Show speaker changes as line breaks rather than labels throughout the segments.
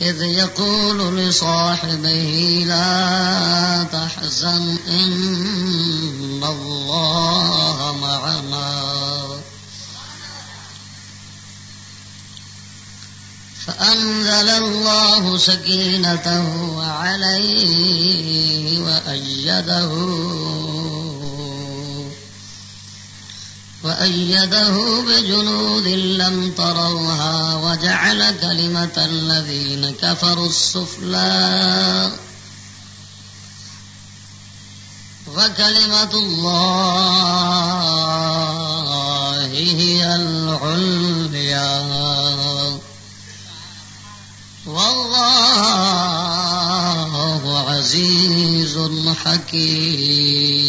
إذ يقول لصاحبه لا تحزن إن الله معنا. فأنزل الله سكينته عليه وأيده وأيده بجنود لم تروها وجعل كلمة الذين كفروا السفلى. وكلمة الله هي العليا. والله عزيز حكيم.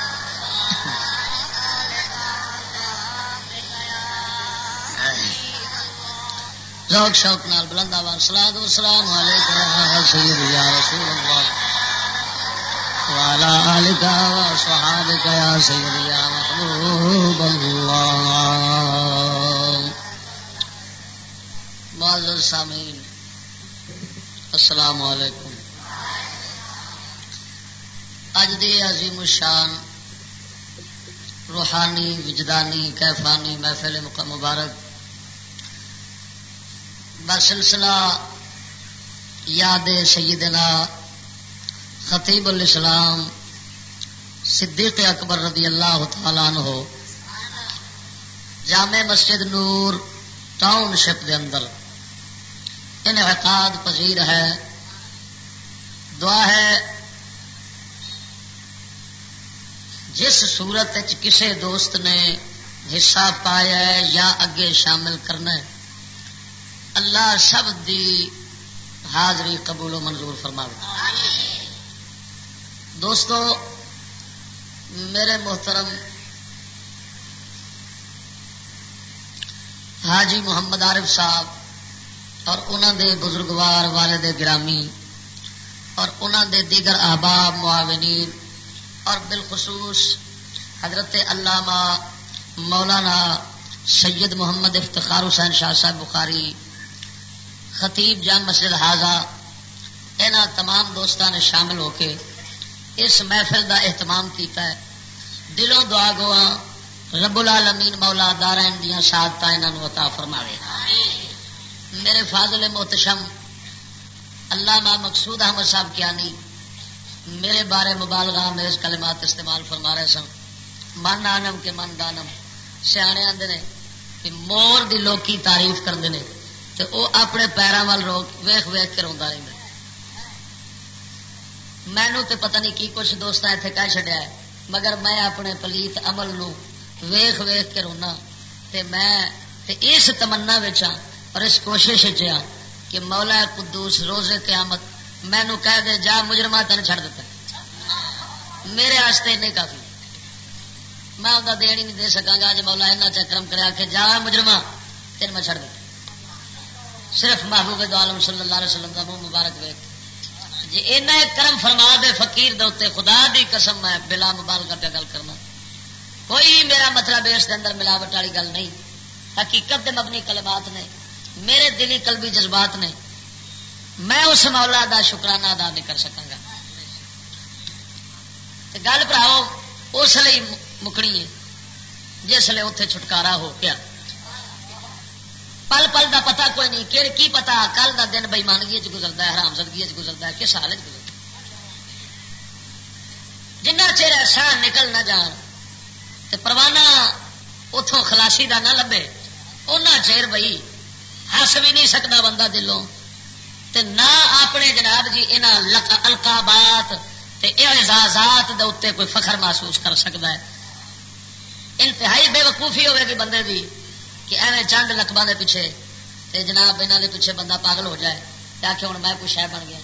ذوق شوق نال بلند آواز صلاة والسلام عليك يا رسول محبوب سامعین، السلام علیکم۔ اج دی عظیم الشان، روحانی، وجدانی، کیفانی محفل مبارک بسلسلہ یاد سیدنا خطیب الاسلام صدیق اکبر رضی اللہ تعالیٰ عنہ جامع مسجد نور ٹاؤن شپ دے اندر انعقاد پذیر ہے۔ دعا ہے جس صورت کسے دوست نے حصہ پایا ہے یا اگے شامل کرنا ہے۔ اللہ سب دی حاضری قبول و منظور فرما دوستو، میرے محترم حاجی محمد عارف صاحب اور انہوں دے بزرگوار والد گرامی اور انہوں دے دیگر احباب، معاونین اور بالخصوص حضرت علامہ مولانا سید محمد افتخار حسین شاہ صاحب بخاری خطیب جان مسجد حاضہ یہاں تمام دوستان نے شامل ہو کے اس محفل دا اہتمام کیتا ہے۔ دلوں دعا گوا رب العالمین مولا دارائن دیا سعادت انہوں عطا فرماوے۔ میرے فاضل محتشم علامہ مقصود احمد صاحب کیا نہیں میرے بارے مبالغہ میں اس کلمات استعمال فرما رہے سن۔ من آنم کے من دانم۔ سیانے آدھے نے کہ مور دی لوکی تعریف کرتے ہیں تو وہ اپنے پیروں وال روک ویخ ویخ کے روا رہتا مینو تو پتہ نہیں کی کچھ دوست اتنے کہہ چڑیا ہے، مگر میں اپنے پلیت عمل نو ویخ ویخ کے رونا تے میں تے اس تمنا ہاں اور اس کوشش ہاں کہ مولا قدوس روزے قیامت مینو کہہ دے، جا مجرمہ تین چھڑ دیتا میرے آستے نہیں کافی۔ میں انہیں دین ہی نہیں دے سکا گا جی مولا ایسا چکرم کرا کہ جا مجرمہ، تین میں چھڑ دیتا صرف محبوب دو عالم صلی اللہ علیہ وسلم کا منہ مبارک ویک جی اینا ایک کرم فرما دے فقیر دے خدا دی قسم میں بلا مبال کا پہ گل کرنا۔ کوئی میرا مطلب اس کے اندر ملاوٹ والی گل نہیں۔ حقیقت دے مبنی کلمات نے، میرے دلی قلبی جذبات نے۔ میں اس مولا دا شکرانہ ادا نہیں کر سکا گا۔ گل پراؤ، اس لیے مکنی ہے، جس لیے اتنے چھٹکارا ہو گیا پل پل دا پتا کوئی نہیں کہ کی پتا؟ کل دا دن بےمانگی گزرتا ہے، حرام زدگی گزرتا ہے، کس حال گزرتا جنہ چیر ایسا نکل نہ جان تو پروانہ اتوں خلاشی دا نہ لبے ان چیر بئی ہس بھی نہیں سکتا بندہ دلوں۔ تے نہ اپنے جناب جی یہاں القابات اعزازات دے اتنے کوئی فخر محسوس کر سکتا ہے۔ انتہائی بے وقوفی ہوئے گی بندے دی۔ کہ ایویں چند لقبا کے پیچھے تے جناب یہاں کے پیچھے بندہ پاگل ہو جائے کیا کہ ہوں میں کچھ شہ بن گیا۔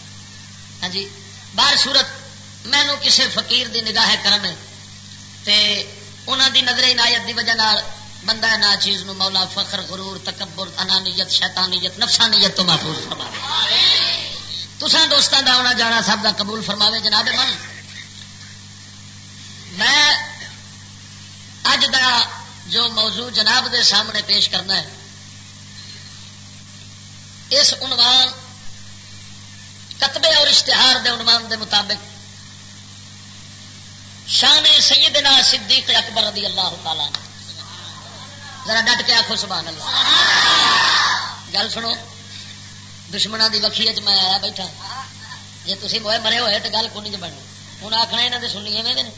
ہاں جی؟ باہر صورت مینو کسی فقیر دی نگاہ کرم تے انہوں دی نظر عنایت دی وجہ بندہ نہ چیز نو مولا فخر، غرور، تکبر، انانیت، شیطانیت، نفسانیت تو محفوظ فرما تسان دوستان دا آنا جانا سب کا قبول فرماوے جناب من۔ میں اج دا جو موضوع جناب دے سامنے پیش کرنا ہے، اس عنوان، کتبے اور اشتہار دے عنوان دے مطابق شان سیدنا صدیق اکبر رضی اللہ تعالی ذرا ڈٹ کے آخو سبحان اللہ۔ گل سنو دشمنوں کی وکھی چ میں آیا بیٹھا۔ جی تھی موئے مرے ہوئے تو گل کون جی بنی؟ ہوں آخنا یہاں نے سنی، ایویں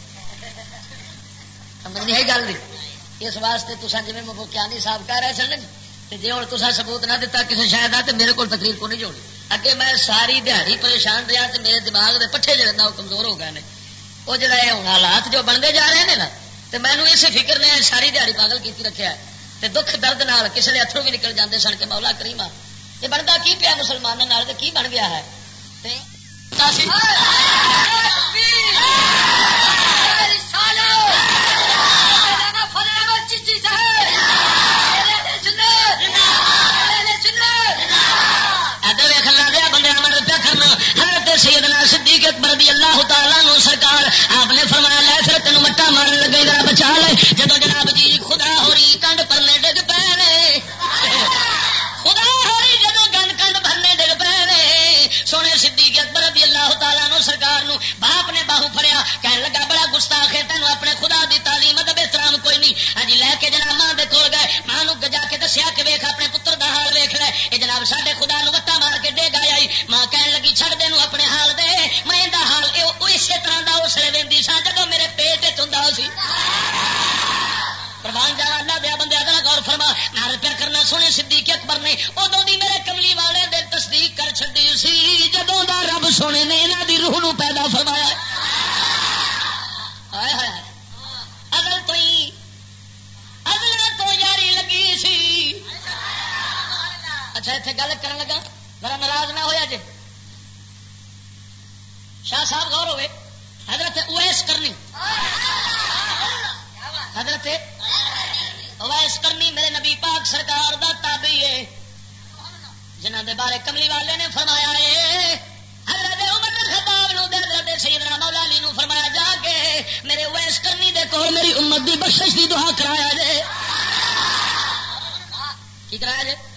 سمجھ نہیں گل نہیں اس واسطے تصا جی مکیانی صاحب کہہ رہے سن جی ہوں تصا سبوت نہ دتا کسی شاید آ تو میرے کو تقریر کو نہیں جوڑی اگے میں ساری دیہی پریشان رہا تو میرے دماغ کے پٹھے جڑے نا، وہ کمزور ہو گئے وہ جڑا ہوں حالات جو بنتے جا رہے ہیں نا تو مینو اس فکر نے ساری دیہی پاگل کی رکھا ہے۔ دکھ درد نال کسی نے اترو بھی نکل جاتے سن کے مولا کریما یہ بنتا کی پیا مسلمانوں کی بن گیا ہے؟ تے سیدنا صدیق اکبر رضی اللہ تعالیٰ نو سرکار، آپ نے فرمایا، لے پھر تینوں مٹا مارن لگے، ذرا بچا لے۔ جدو جناب جی خدا ہو رہی کنڈ پرنے ڈگ پے خدا ہو رہی جدو گنڈ کنڈ بھرنے ڈگ پے سونے صدیق اکبر رضی اللہ تعالیٰ نو سرکار نو باپ نے باہو فریا کہنے لگا، بڑا گستاخ ہے، تینوں اپنے خدا دی تعلیم، ادب احترام کوئی نہیں۔ ہاں جی، لے کے جناب ماں دے کول گئے۔ ماں نو جا کے دسیا کہ ویخ اپنے دا حال ویخ لے یہ جناب سارے خدا نو وٹا مار کے ڈے گایا ماں کہنے لگی چھڑ دے اپنے حال دے میں دا حال اسی طرح دا اس لیے وی سا جب میرے پیٹ ہوں سی پروان جا اللہ دیا بندے اگر غور فرما نار پیار کرنا سونے صدیق اکبر نے ادو دی میرے کملی والے دے تصدیق کر چڈی سی جدوں دا رب سونے نے یہاں دی روح نو پیدا فرمایا اگر تو اگر تو یاری لگی سی اچھا اتنے گل کر لگا؟ میرا ناراض نہ ہوا جی شاہ صاحب غور ہوئے۔ حضرت اویس کرنی۔ حضرت اویس کرنی میرے نبی پاک سرکار دا تابعی ہے۔ جنہ دے بارے کملی والے نے فرمایا ہے۔ حضرت عمر خطاب نو دے حضرت سیدنا مولا علی نو فرمایا جا کے میرے اویس کرنی دے کو میری امت دی بخشش دی دعا کرایا جے۔ کی کرایا جے؟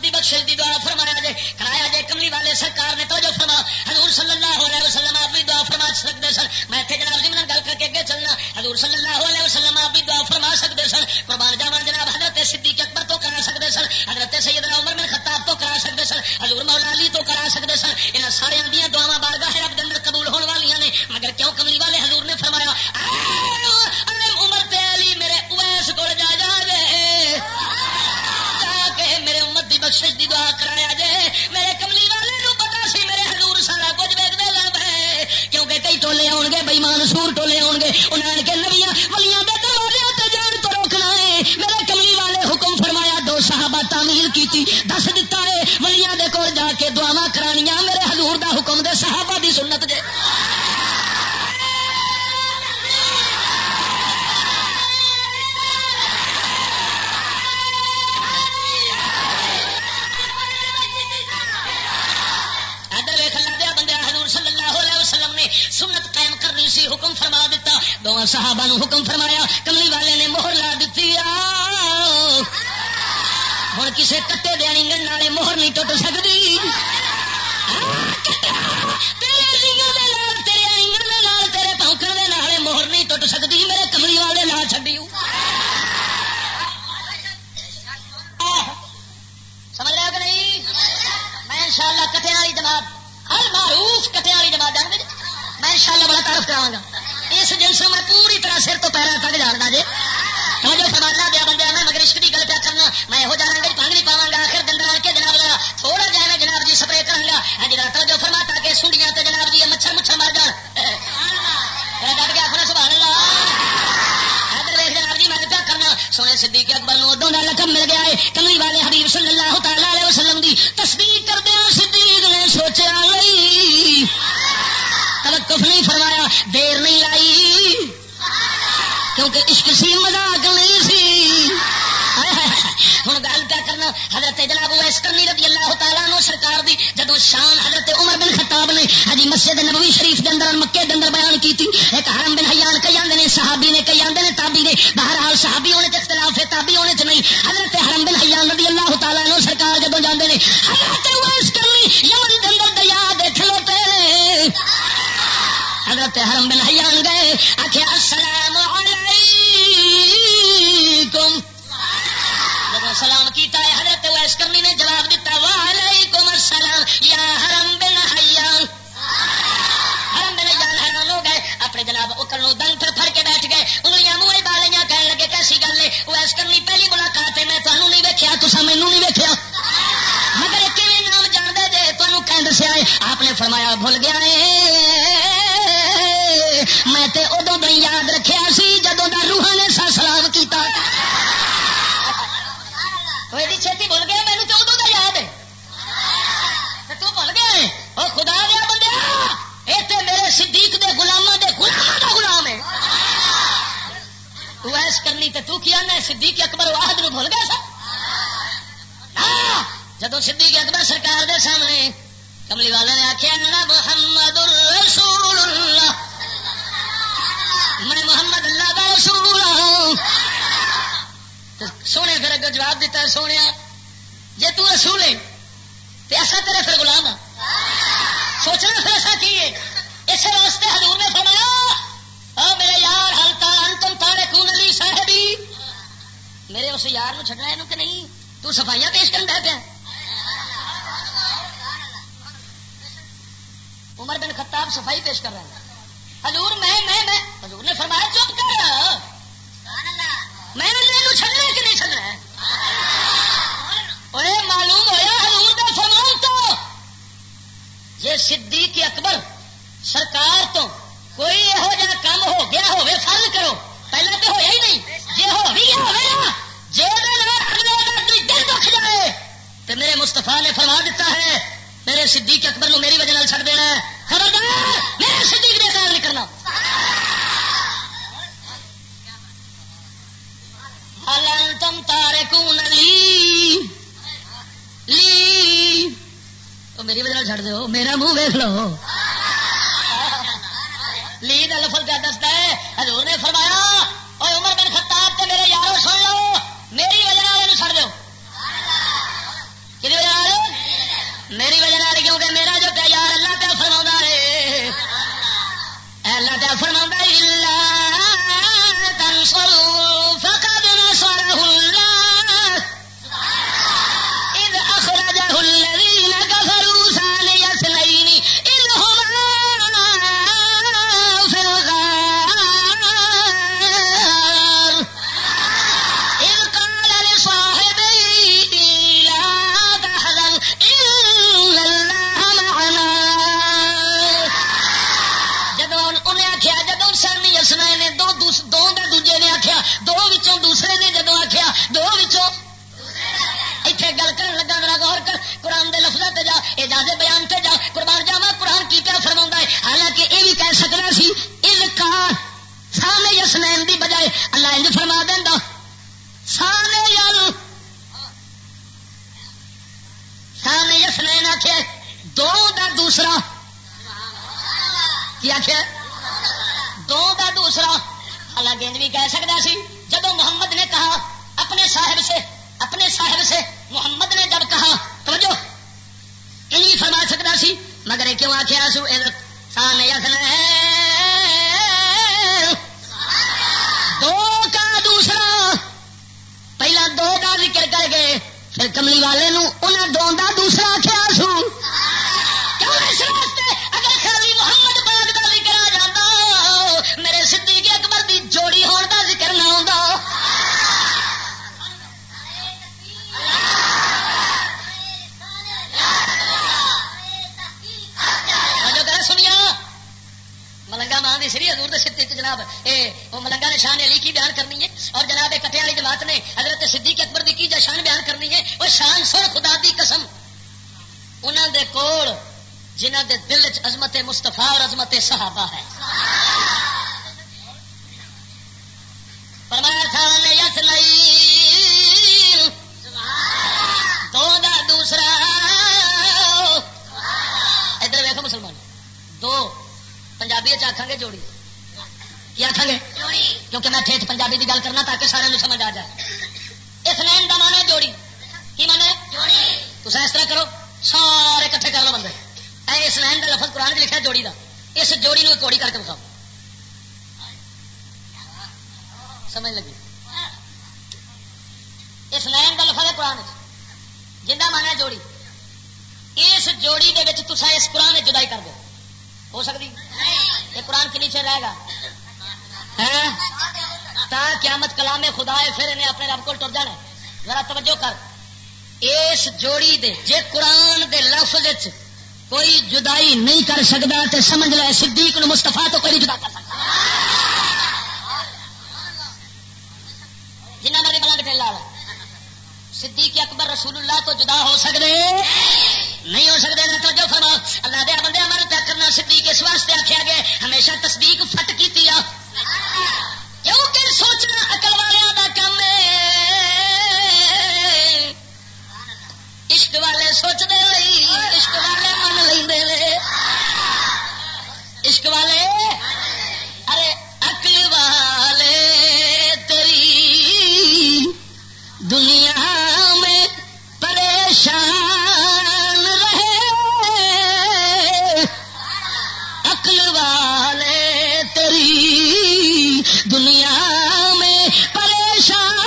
امت دی بخشش دی دعا فرمایا جے، کرایا جے، کملی والے سرکار نے توجہ فرما حضور صلی اللہ علیہ وسلم آپ بھی دعا فرما سکتے سن۔ میں اتنے جناب جی گل کر کے اگے چلنا۔ حضور صلی اللہ علیہ وسلم آپ بھی دعا فرما سکتے سن۔ قربان جاوا جناب حضرت صدیق اکبر تو کرا سکتے سن۔ حضرت سیدنا عمر بن خطاب تو کرا سکتے سن۔ حضور مولا علی تو کرا سکتے سن۔ یہاں سارے دیا دعوا بارگاہ رب دن قبول ہونے والی نے۔ مگر کیوں کملی والے حضور نے فرمایا ٹولے آؤ گے بئیمان سور ٹولے آؤ گے
انہیں کے نبیا ولیاں دروازے جان تو روکنا ہے میرے کمی والے حکم فرمایا، دو صحابہ تعمیل کیتی، دس دتا ہے، ولیاں دے جا کے دعوا کرانیاں، میرے حضور دا حکم دے صحابہ دی سنت دے۔ نے سنت قائم کرنی سی حکم فرما دیتا۔ دونوں صحابہ نو حکم فرمایا، کملی والے نے مہر لا دیتی ہوں کسی کٹے دیا گن والے مہر نہیں ٹوٹ سکتی تیرے تیرے آئنگن تیرے پونکن دے مہر نہیں ٹوٹ سکتی میرے سدیقوں کا لقب مل گیا ہے۔ کمی والے حبیب صلی اللہ تعالی علیہ وسلم کی تصدیق کردیا صدیق نے سوچا لئی توقف نہیں فرمایا، دیر نہیں لائی۔ کیونکہ عشق سی، مذاق نہیں سی۔ ہاں، ہاں، ہاں، ہوں گل کیا کرنا؟ حضرت جناب اس کرنی رضی اللہ تعالیٰ نو سرکار دی جدو شان حضرت عمر بن خطاب نے ہجی مسجد نبوی شریف کے اندر مکے دے بیان کی ایک حرم بن حیان کئی آندے صحابی نے کئی آدھے نے، تابی نے، بہرحال صحابیوں نے فرما سکتا تو سمجھ لے صدیق نو مستفا تو کوئی جدا کر عشق والے۔ ارے اکل والے تیری دنیا میں پریشان دنیا میں پریشان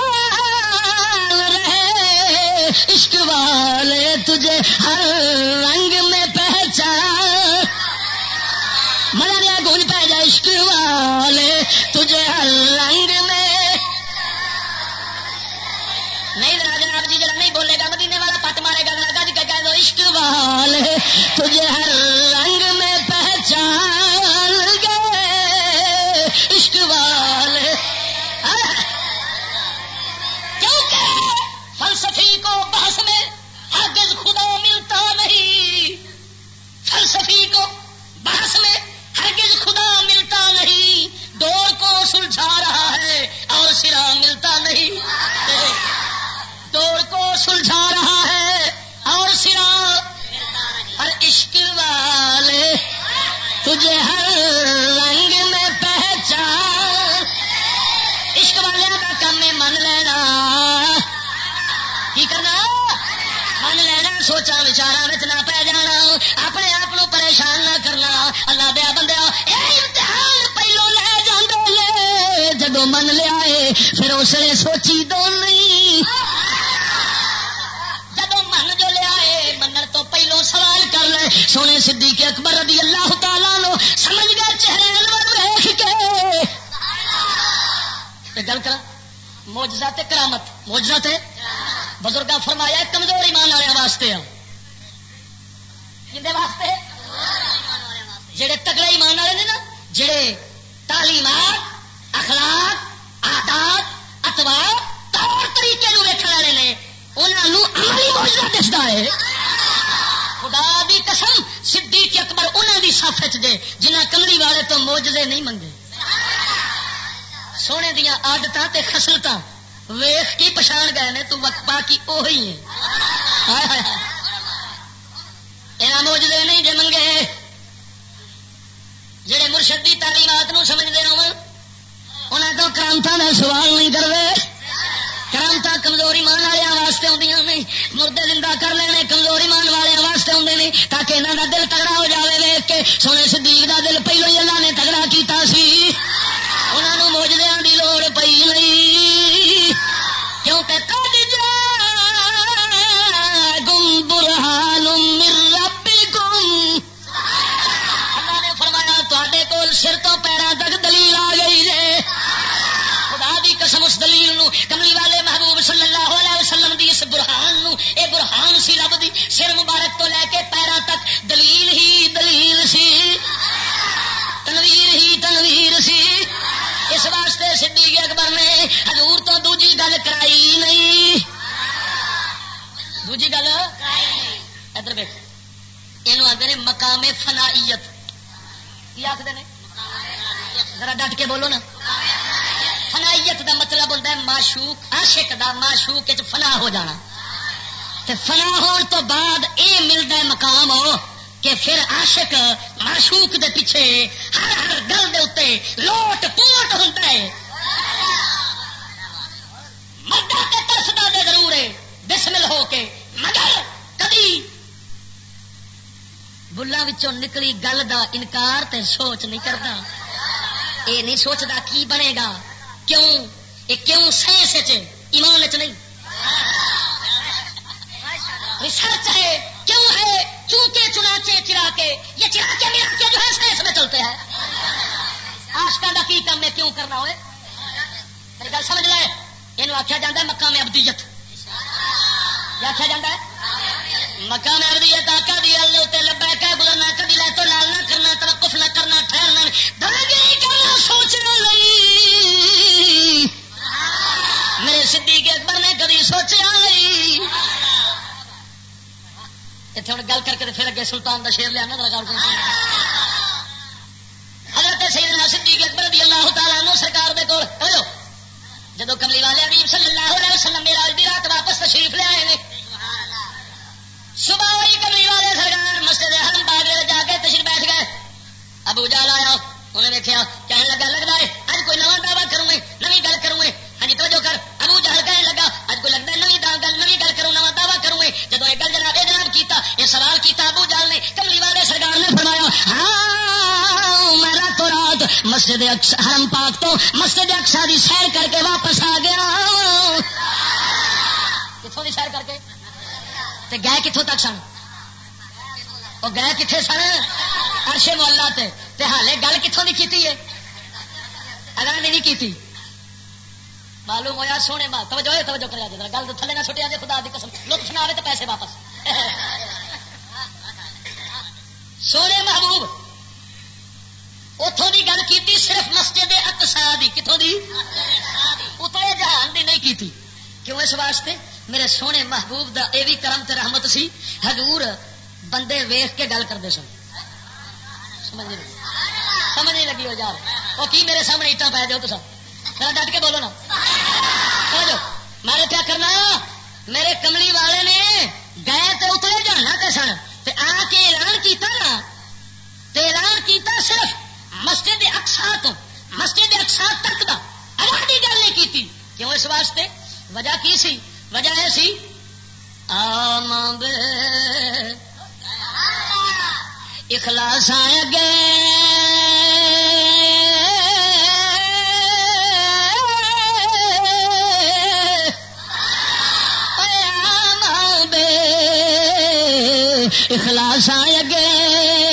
رہے۔ عشق والے تجھے ہر رنگ تجھے ہر رنگ میں نہیں ذرا جناب جی جرا نہیں بولے گا، مدینے والا پت مارے گا ذرا گج کے کہہ دو عشق والے تجھے ہر رنگ میں پہچان سوچا بچارا نہ پی جانا، اپنے آپ پریشان نہ کرنا۔ اللہ دیا بندہ پہلو لے جانے جدو من لیا پھر اس نے سوچی دو نہیں جدو من جو لیا من تو پہلو سوال کر لے۔ سونے صدیق اکبر رضی اللہ تعالیٰ لو سمجھ گئے چہرے دیکھ کے۔ گل کر موجزہ کرامت موجزہ تے؟ بزرگ فرمایا، کمزور ایمان والے واسطے واسطے؟ جڑے تگڑے ایمان والے نے نا، جڑے تعلیمات اخلاق آدات اتوار طور طریقے ویکن والے نے انہوں عملی موجودہ دستا ہے۔ خدا بھی سف جے جنہ کملی والے تو موجدے نہیں منگے۔ سونے دیا آدت خسلت ویخ کی پچھان گئے نے، تو باقی وہی ہے یہاں نہیں جے منگے۔ جہے مرشدی تعلیمات سمجھتے ہو تو کرامتا کا سوال نہیں کرتے کرامتا کمزوری مان والے واسطے آدی نہیں مردے زندہ کر لینے، کمزوری مان والے واسطے آدھے نہیں تاکہ انہوں کا دل تگڑا ہو جائے ویک کے سونے صدیق کا دل پہلو ہی اللہ نے تگڑا کیتا سی۔ انہوں موجدیا سر تو پیروں تک دلیل آ گئی ہے خدا دی قسم اس دلیل نو، کملی والے محبوب صلی اللہ علیہ وسلم دی اس برہان نو، اے برہان سی رب دی سر مبارک تو لے کے پیرا تک دلیل ہی دلیل سی۔ تنویر ہی تنویر سی۔ اس واسطے صدیق اکبر نے حضور تو دوجی گل کرائی نہیں۔ دوجی گل؟ ادھر دیکھ۔ یہ آتے مقام فنائیت۔ کی آخر ذرا ڈٹ کے بولو نا۔ فنائیت دا مطلب ہوتا ہے معشوق، عاشق دا معشوق چ فنا ہو جانا۔ تے فنا ہون تو بعد اے ملتا ہے مقام ہو کہ پھر عاشق معشوق دے پیچھے ہر ہر گل دے اتنے لوٹ پوٹ ہوتا ہے۔ مدہ تے ترسدا دے ضرور ہے۔ بسمل ہو کے مگر کبھی بلا نکلی گل دا انکار تے سوچ نہیں کرتا اے نہیں سوچتا کی بنے گا۔ کیوں؟ یہ کیوں سائنس ایمان چ نہیں۔ ریسرچ ہے۔ کیوں ہے؟ چونکہ چنانچے چرا کے، یہ چرا کے ملا کے جو ہے سائنس میں چلتے ہیں۔ آشکا کا کی کام ہے؟ کیوں کرنا ہوئے؟ میری گل سمجھ لے۔ یہ آخیا جا مکہ میں ابدیت یہ آخیا جا ہے مکہ میں ابدیت آکا دی اللہ لبا کہ گزرنا کبھی لے تو لال نہ کرنا، توقف نہ کرنا، ٹھہرنا دلگی کرنا سوچنا نہیں۔ میرے صدیق اکبر نے کبھی سوچا نہیں۔ اتنے ہوں گل کر کے پھر اگے سلطان کا شیر لیا نا گل کر حضرت سیدنا صدیق اکبر رضی اللہ تعالیٰ نو سرکار دے کول۔ جدو کملی والے علیہ صلی اللہ علیہ وسلم میرا دی رات واپس تشریف لے آئے صبح وہی کملی والے سرکار مسجد حرم باغ جا کے تشریف بیٹھ گئے۔ ابو جال آیا، انہیں دیکھا کہنے لگا لگتا ہے اج کوئی نواں دعوی کروں گے نوی گل کروں گے ہاں جی توجہ کر۔ ابو جہل کہنے لگا اج کوئی لگتا ہے نوی گل نوی گل کروں، نواں دعوی کروں گے جب یہ گل جناب یہ جناب کیتا، یہ سوال کیتا ابو جہل نے، کملی والے سرکار نے فرمایا ہاں میں راتوں رات مسجد حرم پاک تو مسجد اکشا کی سیر کر کے واپس آ گیا کتوں کی سیر کر کے؟ تے گئے کتوں تک سن؟ وہ گئے کتنے سن؟ ارشے محلہ تے۔ ہالے گل کتوں کی کی ہے؟ اگر نہیں کی معلوم ہوا سونے ماں، توجہ توجہ کرا جائے گل تو تھلے نہ چھٹیا جائے خدا دی قسم۔ لطف نہ آئے تو پیسے واپس۔ سونے محبوب اتوں کی گل کی صرف مسجد اقسا دی۔ کتوں دی؟ اتنے جہان دی نہیں کی کیوں اس واسطے؟ میرے سونے محبوب دا اے بھی کرم تے رحمت سی۔ حضور بندے ویخ کے گل کرتے سن۔ سمجھ نہیں سمجھ نہیں لگی وہ یار۔ وہ کی میرے سامنے اٹا پی جاؤ تو سر ڈٹ کے بولو نا۔ سمجھو میں کیا کرنا؟ میرے کملی والے نے گئے تو اترے جانا تے سن۔ آ کے اعلان کیتا نا۔ تے اعلان کیتا صرف مسجد اکسا تو۔ مسجد اکسا تک دا۔ آبادی گل نہیں کی کیوں اس واسطے؟ وجہ کی سی؟ وجہ یہ سی؟ آمد اخلاص آئے گے۔ آمد اخلاص آئے گے۔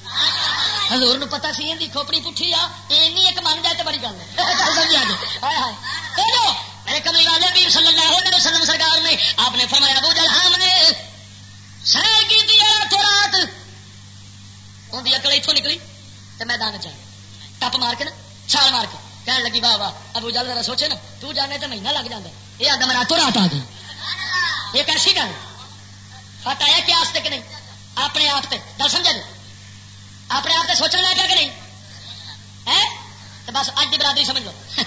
حضور نو پتا سی یہ کھوپڑی پٹھی آ یہ ایک من جائے تو بڑی گل جی۔ میرے کملی والے بھی صلی اللہ علیہ وسلم سرکار نے آپ نے فرمایا، ابو جل ہم نے سیر کی تو رات۔ ان کی اکل اتوں نکلی تو میدان چ ٹپ مار کے نا، چھال مار کے کہنے لگی، واہ واہ، ابو جل ذرا سوچے نا، تو جانے تو مہینہ لگ جاتا یہ آدھا میں راتوں رات آ گئی۔ یہ کیسی گل فٹ آیا کیا کہ نہیں؟ اپنے آپ سے گل سمجھا جی؟ اپنے آپ سے سوچنا لگا کہ نہیں؟ تو بس اج برادری سمجھ لو۔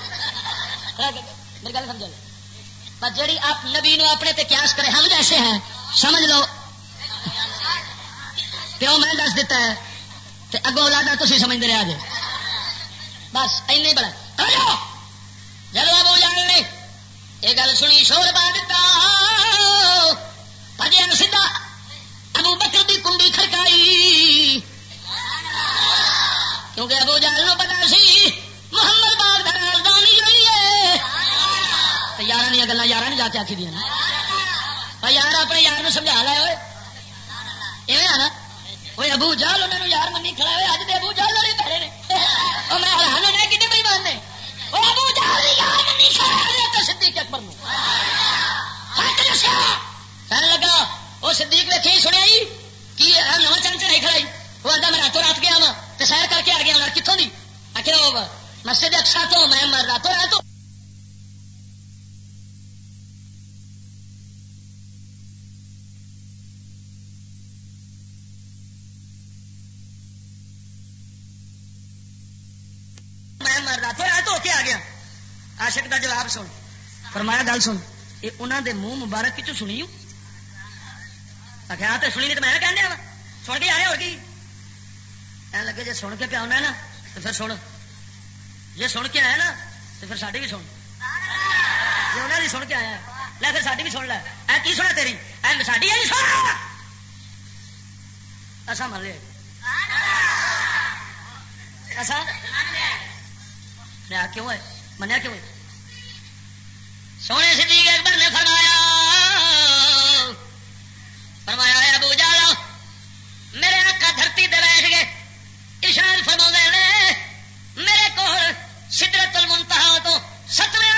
میری گل سمجھ لو۔ بس جی آپ نبی نو اپنے تے قیاس کرے، ہم جیسے ہیں، سمجھ لو۔ پیو میں دس دیتا ہے، تے اگوں لاڈا تھی سمجھتے رہے جی بس این بڑا۔ جلو ابو جان نے یہ گل سنی، شور پا دیتا پر سیدھا۔ ابو بکر دی کنڈی کھڑکائی۔ کیونکہ ابو جہل نو پتا سی، محمد باغ کا راجدانی ہوئی ہے۔ یار دیا گلا یار نے جا کے آخی دیا یار اپنے یار نے سمجھا لیا ہوئے ایویں آنا۔ وہ ابو جال انہوں یار منی کھڑا ہوئے، اج دے ابو جال والے پیڑے نے۔ وہ میں حیران ہونا، کتنے بھائی ماننے وہ ابو جال یار منی کھڑا ہوئے تو صدیق اکبر نو۔ ہاں کہنے لگا وہ صدیق نے کی سنیا کی نو چند چڑھائی کھڑائی؟ وہ آدھا میں راتوں رات گیا وا تو سیر کر کے آ گیا کتوں کی آخر مسجد اکثر تو میں راتوں رات میں راتوں رات ہو کے آ گیا۔ آشک کا جواب سن۔ فرمایا، گل سن۔ یہ انہوں دے منہ مبارک کچھ سنی آخر تو سنی نہیں تو میں کہنے سن کے آ رہے اور کی لگے جی سن کے پیا ہونا نا تو پھر سن جی سن کے آیا نا تو پھر ساری بھی سن جی انہیں بھی سن کے آیا لے پھر ساری بھی سن لے اے کی سنا تیری اے ساری ہے سن ایسا من لیا ایسا کیوں ہے منیا کیوں ہے سونے سی اکبر نے فرمایا فرمایا ابو جالا میرے آقا دھرتی شاید فرما نے میرے کو سدرت المنتہا تو ستویں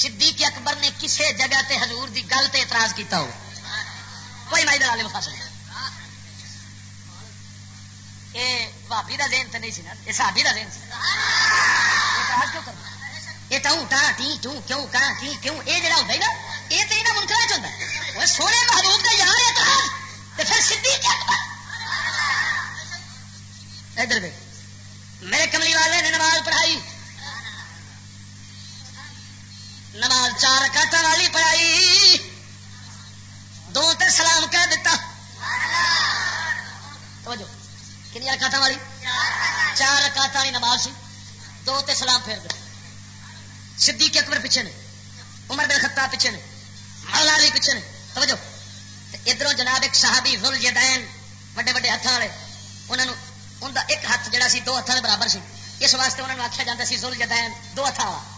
صدیق اکبر نے کسے جگہ تے حضور دی گل تے اعتراض کیتا ہو؟ کوئی مائی دلال مفاصل نہیں۔ اے بھابی دا ذہن تے نہیں اعتراض کیوں کرنا ٹا ٹی ٹو کیوں کاں ٹی کیوں؟ جڑا ہوتا ہے نا یہ تو انہاں منکرا چ ہے۔ سونے محبوب کا یار اعتراض پھر صدیق اکبر۔ ادھر دیکھ میرے کملی والے نے
نماز پڑھائی۔ نماز چار رکعت والی پڑھائی۔ دو تے سلام کہہ دیتا توجہ کنیا رکعت والی؟ چار رکعت والی نماز سی۔ دو تے سلام پھیر دے صدیق اکبر پیچھے نے، عمر بن خطاب پیچھے نے مولا علی پیچھے نے۔ توجہ ادھروں جناب ایک صحابی ذل جدین بڑے وڈے ہاتھ والے انہوں نے ان دا ایک ہاتھ جڑا سی، دو ہاتھوں کے برابر سی۔ اس واسطے انہوں نے آخیا جاتا سی ذل جدین دو ہاتھ والا۔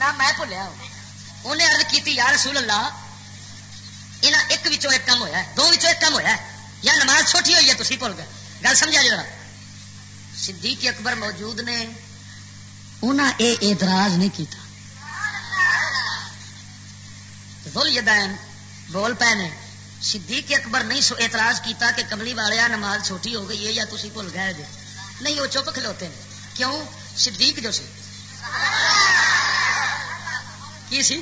نہ میں بھولیا انہیں ارد کی یا رسول اللہ یہاں ایک ایک کم ہوا دو ایک کم ہوا یا نماز چھوٹی ہوئی ہے تھی بھول گئے۔ گل سمجھا جی صدیق اکبر موجود نے انہیں اے اعتراض نہیں کیتا۔ یدین بول پے نے، صدیق اکبر نہیں سو اعتراض کیتا کہ کملی والیا نماز چھوٹی ہو گئی ہے یا تھی بھول گئے جی۔ نہیں، وہ چپ کھلوتے ہیں۔ کیوں؟ صدیق جو سی۔ کی سی?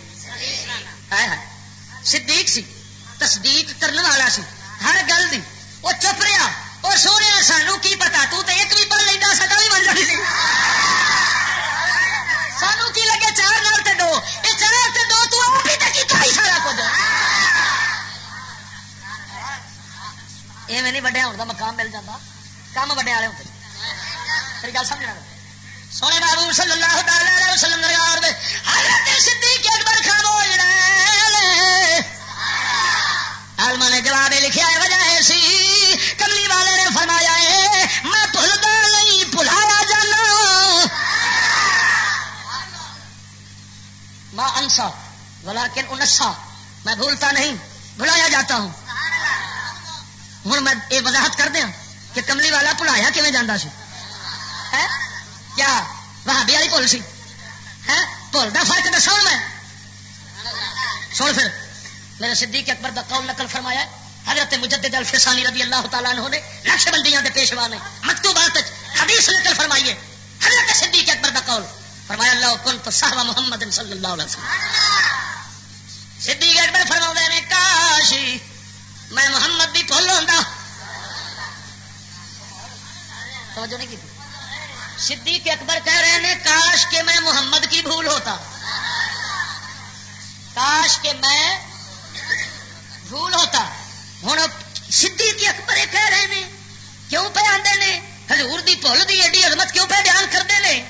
صدیق سی، تصدیق کرنے والا سی۔ ہر گل دی۔ وہ چپ رہا وہ سونے سانو کی پتا؟ تو تے ایک بھی پڑھ لینا سکا بھی بن جانی سانو کی لگے چار نال تے دو۔ یہ چار تے دو، تو آپ ہی تے کیتا ہی سارا کچھ ایویں نہیں وڈیا ہونے کا مقام مل جاتا کام وڈے والے ہوتے میری گل سمجھنا۔ سونے بابو صلی اللہ تعالی علیہ وسلم درگاہ حضرت صدیق اکبر خاموش رہے۔ آلما نے جواب لکھا ہے، وجہ ایسی کملی والے نے فرمایا ہے، میں بھولتا نہیں بھلایا جانا۔ ماں انسا بلا انسا، میں بھولتا نہیں، بھلایا جاتا ہوں۔ ہوں میں یہ وضاحت کر دیا کہ کملی والا بھلایا کیون جانا سی؟
کیا؟ بھابی والی بھول سی ہے بھول کا فرق دسا میں سن پھر۔ میرے صدیق اکبر کا قول نقل فرمایا ہے۔ حضرت مجدد الفسانی رضی اللہ تعالیٰ عنہ نے نقش بندیاں دے پیشوا نے مکتوبات حدیث نقل فرمائیے۔ حضرت صدیق اکبر کا قول۔ فرمایا اللہ کن تو صاحب محمد صلی اللہ علیہ وسلم۔ صدیق اکبر فرما نے، کاش میں محمد بھی بھول ہوتا توجہ نہیں کی صدیق اکبر کہہ رہے ہیں، کاش کہ میں محمد کی بھول ہوتا۔ کاش کہ میں بھول ہوتا۔ ہوں صدیق اکبر کہہ رہے ہیں۔ کیوں پہ آتے ہیں ہزور کی بھول کی ایڈی عظمت کیوں پہ بیان کرتے ہیں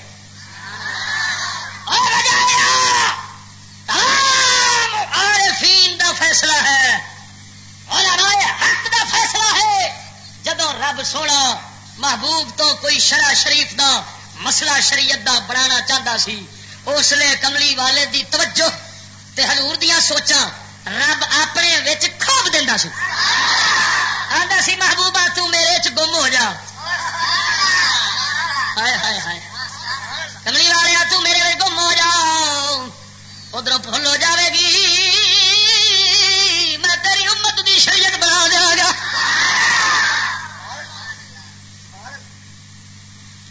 عارفین دا فیصلہ ہے۔ حق دا فیصلہ ہے۔ جدو رب سونا محبوب تو کوئی شرع شریف دا مسئلہ شریعت دا بنانا چاہتا سی، اس لیے کملی والے دی توجہ تے حضور دیا سوچا رب اپنے خوب دینا سی۔ آدھا سی، محبوبہ تو میرے چ گم ہو جا۔ ہائے ہائے ہائے۔ کملی والے تو میرے گم ہو جا۔ ادھر پھل ہو جاوے گی۔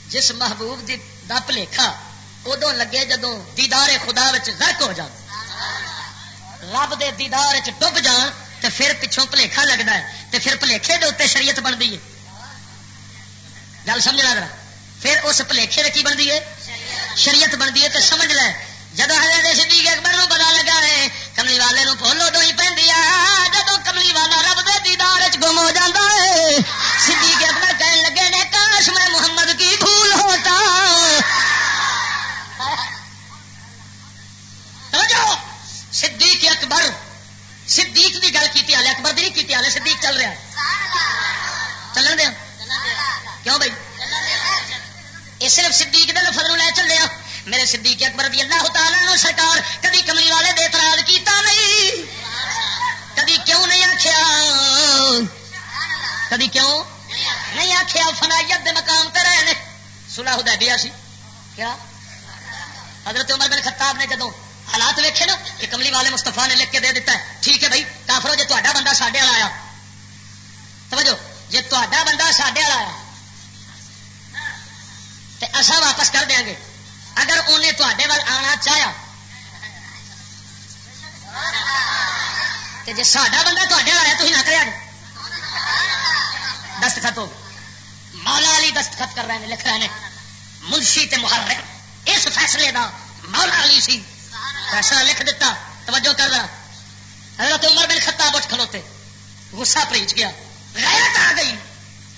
جس محبوب دی دا پلیکھا ادو لگے جدو دیدار خدا غرق ہو جان رب دے دیدار ڈب جان تو پھر پچھوں پلیکھا لگتا ہے تو پھر پلیکھے دے اتنے شریعت بنتی ہے۔ گل سمجھنا ذرا۔ پھر اس پلیکھے کی بنتی ہے؟ شریعت بنتی ہے تو سمجھ لے۔ جب حضرت صدیق اکبر نو پتا لگا ہے، کملی والے نو پھولو دو ہی پہ جب کملی والا رب دے دیدار گم ہو جاتا ہے، صدیق اکبر کہنے لگے نے، کاش میں محمد کی بھول ہوتا صدیق اکبر، صدیق کی گل کی آلے اکبر بھی کی آلے صدیق چل رہا چلن دیا؟ کیوں بھائی؟ یہ صرف صدیق دے لفظ لے چلے میرے صدیق اکبر رضی اللہ تعالیٰ نو سرکار کدی کملی والے دے اعتراض کیتا نہیں۔ کدی کیوں نہیں آخیا کدی کیوں نہیں آخیا فنائیت دے مقام پہ رہے سنا ہدا دیا سی۔ کیا؟ حضرت عمر بن خطاب نے جدو حالات ویکھے نا، کہ کملی والے مستفا نے لکھ کے دے دیتا ہے۔ ٹھیک ہے بھائی کافرو جی تا بندہ سڈے والا آیا۔ سمجھو جی تا بندہ سڈے والا آیا۔ تو اصا واپس کر دیا گے اگر انہیں تے وال آنا چاہیا جی ساڈا بندہ تے آیا تھی نہ کرے دستخط ہو۔ مولا علی دستخط کر رہے ہیں، لکھ رہے ہیں۔ منشی تے محرر اس فیصلے دا مولا علی سی۔ فیصلہ لکھ دیتا توجہ کر رہا۔ حضرت عمر بن خطاب اٹھ کھلوتے، غصہ پریچ گیا غیرت آ گئی۔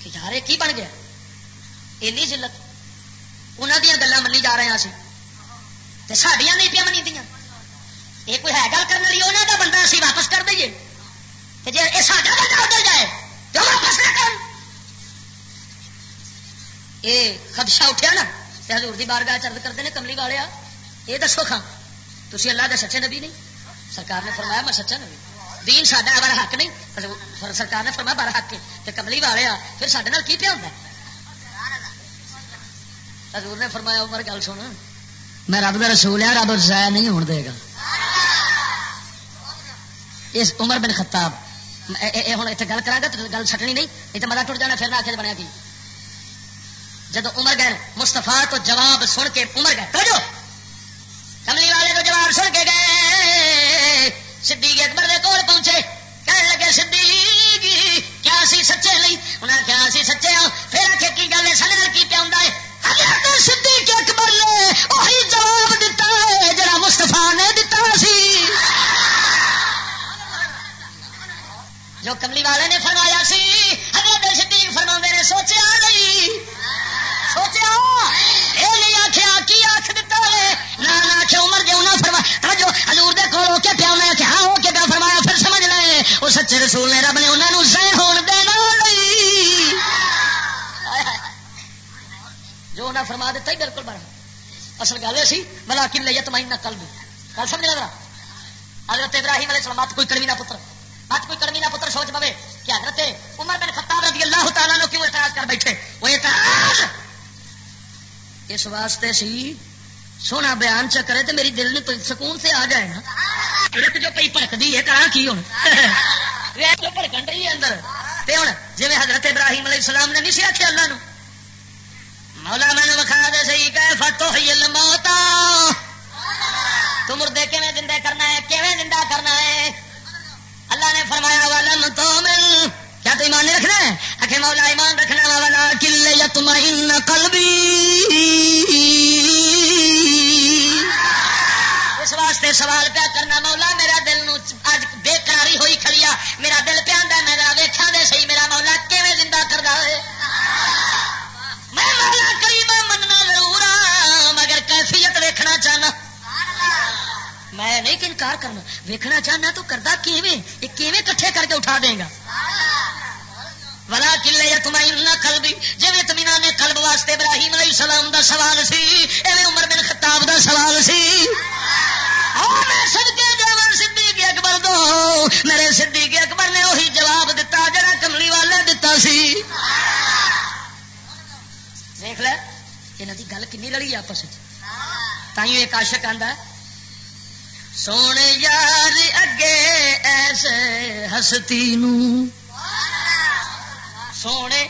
کہ یار یہ کی بن گیا؟ اینی ذلت انہوں دیا گلیں منی جا رہے ہیں سڈیا نہیں پیا منی دیا یہ کوئی ہے گل کرنے والی انہوں کا بندہ اسی واپس کر دئیے۔ جی یہ ساڈا بندہ ادھر جائے تو واپس نہ کر۔ یہ خدشہ اٹھیا نا حضور دی بارگاہ چرد کرتے ہیں کملی والے یہ دسو کھا تھی اللہ کے سچے نبی نہیں؟ سرکار نے فرمایا میں سچا نبی دین ساڈا بارہ حق نہیں۔ سرکار نے فرمایا بارہ حق کے کملی والے آ، پھر سڈے کی پیا ہوتا ہے؟ حضور نے فرمایا، عمر، گل سن۔ میں رب کا رسول ہوں رب ضائع نہیں ہونے دے گا۔ اس عمر بن خطاب ہوں اتنے گل کرا گا تو گل سٹنی نہیں یہ تو مزہ ٹوٹ جانا، پھر نہ آخر بنیا کی۔ جب عمر گئے مستفا تو جواب سن کے عمر گئے تو کملی والے تو جواب سن کے گئے۔ صدیق اکبر کے کول پہنچے۔ کہنے لگے، صدیق، کیا سی سچے نہیں؟ انہیں کیا سی سچے ہوں پھر آخر کی گل ہے؟ سنے کی پیا ہوں حضرت صدیق اکبر نے وہی جواب دیتا ہے جڑا مستفا نے دیتا سی۔ جو کملی والے نے گل سی ملا کن لے تو کل بھی گل سمجھ لگا حضرت ابراہیم علیہ السلام کوئی کرمی نہ پتر۔ مت کوئی کرمی نہ پتر، سوچ پوے کہ حضرت عمر بن خطاب رضی اللہ تعالیٰ نے کیوں اعتراض کر بیٹھے؟ وہ اعتراض!
اس واسطے سی، سونا بیان چکرے تو میری دل نے سکون سے آ جائے نا۔ جو پی پڑکتی ہے کرا کی ہوں پڑکن رہی ہے اندر۔ ہوں جی حضرت ابراہیم علیہ السلام نے نہیں سی آخیا اللہ نو؟ مولا مینو وکھا دے سی کہ فتو موتا تو مردے کیویں زندہ کرنا ہے کیویں زندہ کرنا ہے اللہ نے فرمایا والم تو مل کیا تو ایمان نہیں رکھنا ہے آخر مولا ایمان رکھنا والا کل یتمعن قلبی اس واسطے سوال پیا کرنا، مولا، میرا دل نو اج بے قراری ہوئی کھڑیا میرا دل پیا میں ذرا ویکھا دے سی میرا مولا کیویں زندہ کردا ہے میں مولا قریب مننا ضرور ہاں مگر کیفیت ویکھنا چاہنا۔ میں نہیں انکار کرنا، ویکھنا چاہنا تو کردا کیویں؟ یہ کیویں کٹھے کر کے اٹھا دے گا؟ ولا کلے یا تمہیں قلبی جی تمینا نے قلب واسطے ابراہیم علیہ السلام دا سوال سی، ایویں عمر بن خطاب دا سوال سی۔ صدیق اکبر دو، میرے صدیق اکبر نے وہی جواب دتا جڑا کملی والے دتا سی۔ دیکھ لے یہاں کی گل کنی لڑی آپس تھی ایک آشک آتا سونے یار اگے ایسے ہستی نو سونے،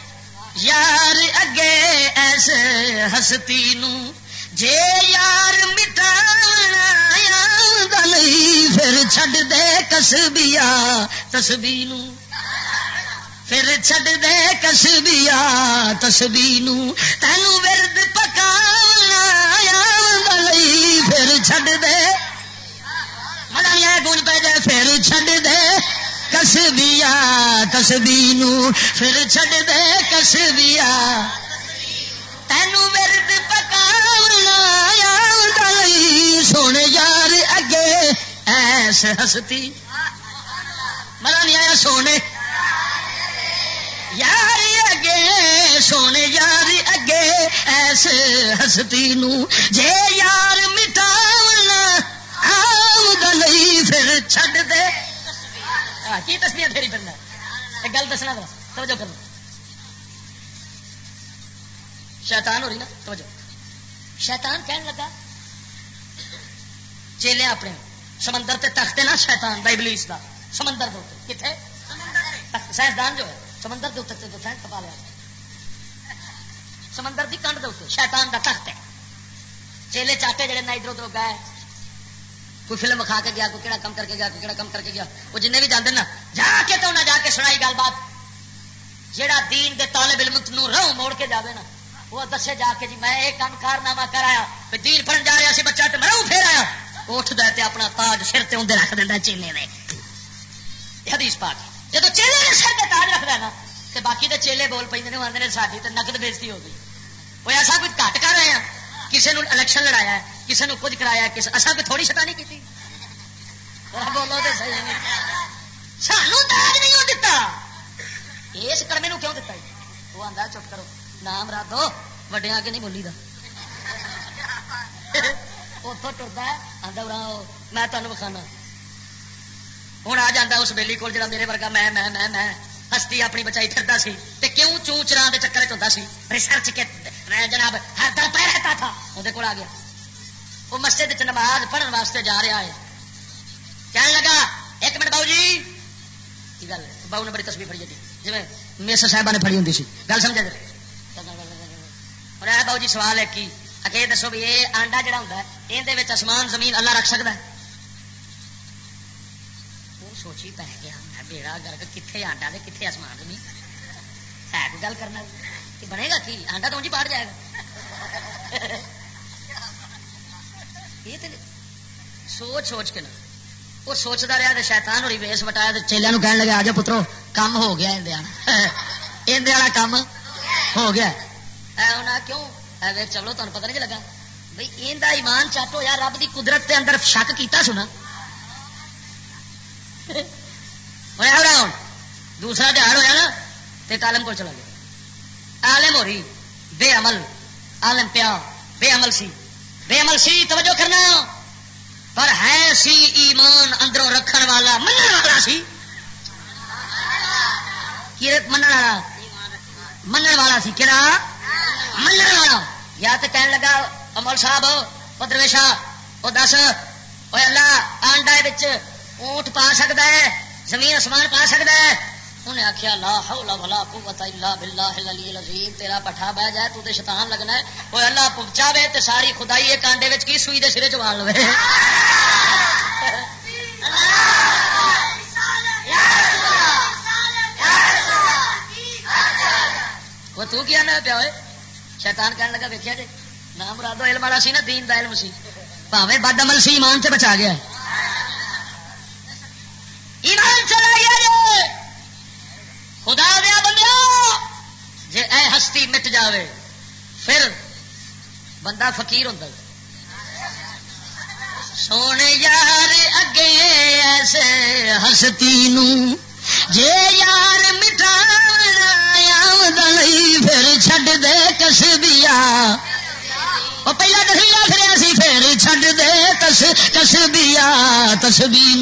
یار اگے ایسے ہستی نو۔ جے یار مٹا نہیں، پھر چھڈ دے کسبیا تسبی نو۔ پھر چھڈ دے کسبیا تسبی نو۔ تینو ورد پکا پھر چھڈ دے۔ مڑا گن پہ جائے، پھر چھڈ دے۔ کسبیا تسبی نو پھر چھڈ دے کسبیا تینو ورد پکا سن یار اگے ایس ہستی مرا نہیں آیا سونے یار اگے سونے یار اگے ایس ہستی نو جے یار مٹاونا آمد نہیں پھر چھڈ دے کی تسبیح پھیری پھرنا گل دسنا ذرا توجہ کرنا شیطان ہو رہی نا توجہ۔ شیطان کہنے لگا چیلے اپنے سمندر تے تختے نا شیطان دا ابلیس دا۔ سمندر دے کتنے سائنسدان جو ہے سمندر دے اتنے سائنس پا لیا سمندر دی کنڈ دے شیطان دا تخت ہے۔ چیلے چاٹے جڑے نہ ادھر ادھر گئے کوئی فلم کھا کے گیا، کوئی کہڑا کم کر کے گیا، کوئی کہڑا کم کر کے گیا۔ وہ جن بھی جانے نا، جا کے تو انہیں جا کے سنائی گل بات۔ جہاں دین دے طالب علم نو رو موڑ کے جاوے نا، وہ دسے جا کے جی میں ایک کام کارنامہ کرایا دین پڑھن جا رہا سی، بچہ تو میں پھر آیا۔ اٹھ دے تے اپنا تاج سر تے اندر رکھ دینا چیلے نے حدیث پاک جب چیلے نے سر تے تاج رکھ دینا تے باقی تے چیلے بول پہ آدھے ساری تے نقد بےزتی ہو گئی۔ وہ ایسا کچھ گھٹ کر رہے ہیں۔ کسی نے الیکشن لڑایا ہے کسی نے کچھ کرایا کسی اصا کوئی تھوڑی شکا نہیں کی بولو تو صحیح سانو تاج نہیں دتا۔ اس کڑمے کیوں دتا وہ آدھا چپ کرو۔ نام رات دو وڈیا کے نہیں بولی دا اتوں ٹرتا آدھا میں تمہیں بخانا ہوں آ جا اس بیلی کو جا میرے ورگا میں میں میں میں ہستی اپنی بچائی پھرتا سی تے کیوں چون چرا کے چکر چلتا سی ریسرچ کے جناب ہر در پہ رہتا تھا وہ آ گیا وہ مسجد چ نماز پڑھنے واسطے جا رہا ہے کہنے لگا ایک منٹ باؤ جی کی گل باؤ نے بڑی تصویر پڑی تھی جی میس صاحبہ نے پڑی ہوں سی گل سمجھا جی اور اے باؤ جی سوال ہے کی اگے دسو بھی یہ آنڈا جڑا ہوتا ہے یہ آسمان زمین اللہ رکھ سکتا ہے وہ سوچی پہ گیا بیڑا گرگ کتنے آنڈا دے کتنے آسمان زمین ہے کوئی گل کرنا کہ بنے گا کی آنڈا تو جی باہر جائے گا یہ تو سوچ سوچ کے نا وہ سوچتا رہا تو شیطان ہوئی ویس بٹایا تو چیلیا کہنے لگا آ جاؤ پترو کام ہو گیا اندر والا کام ہو گیا کیوں چلو تمہیں پتا نہیں لگا بھائی یہ ایمان چٹ ہوا رب کی قدرت کے اندر شک کیتا سنا ہوا دوسرا تہار ہوا نا تو کالم کو چلا گیا۔ عالم ہو رہی، بے عمل، عالم پیا بے عمل سی۔ بے عمل سی، توجہ کرنا۔ پر ہے سی ایمان اندروں رکھن والا من والا سی۔ من والا؟ من والا سی کہڑا من والا۔
یا تو کہنے لگا، امول صاحب وہ درویشا وہ دس وہ اللہ آنڈا اونٹ پا سکتا ہے۔ زمین آسمان پا سکتا ہے۔ انہیں آخیا لا حول ولا قوت الا باللہ العلی العظیم، تیرا پٹھا بہ جائے، تو تے شیطان لگنا ہے۔ وہ اللہ پہنچاوے تے ساری خدائی ایک آنڈے وچ کی سوئی دے سرے چوال لوے۔ وہ تو کیا نہ پیا ہوئے شیطان کہنے لگا ویکیا جی نام مرادو علم والا سی نا، دین دا علم سی۔ پاوے بد عمل سی، ایمان سے بچا گیا ایمان چلا گیا خدا دیا بندہ جی اے ہستی مٹ جاوے، پھر بندہ فقیر ہوتا سونے یار اگے ایسے ہستی نو جے یار مٹا پھر چڈ دے کسبیا۔ وہ پہلا دسیا پھر سی پھر چڈ دے کس کسبیا تسبی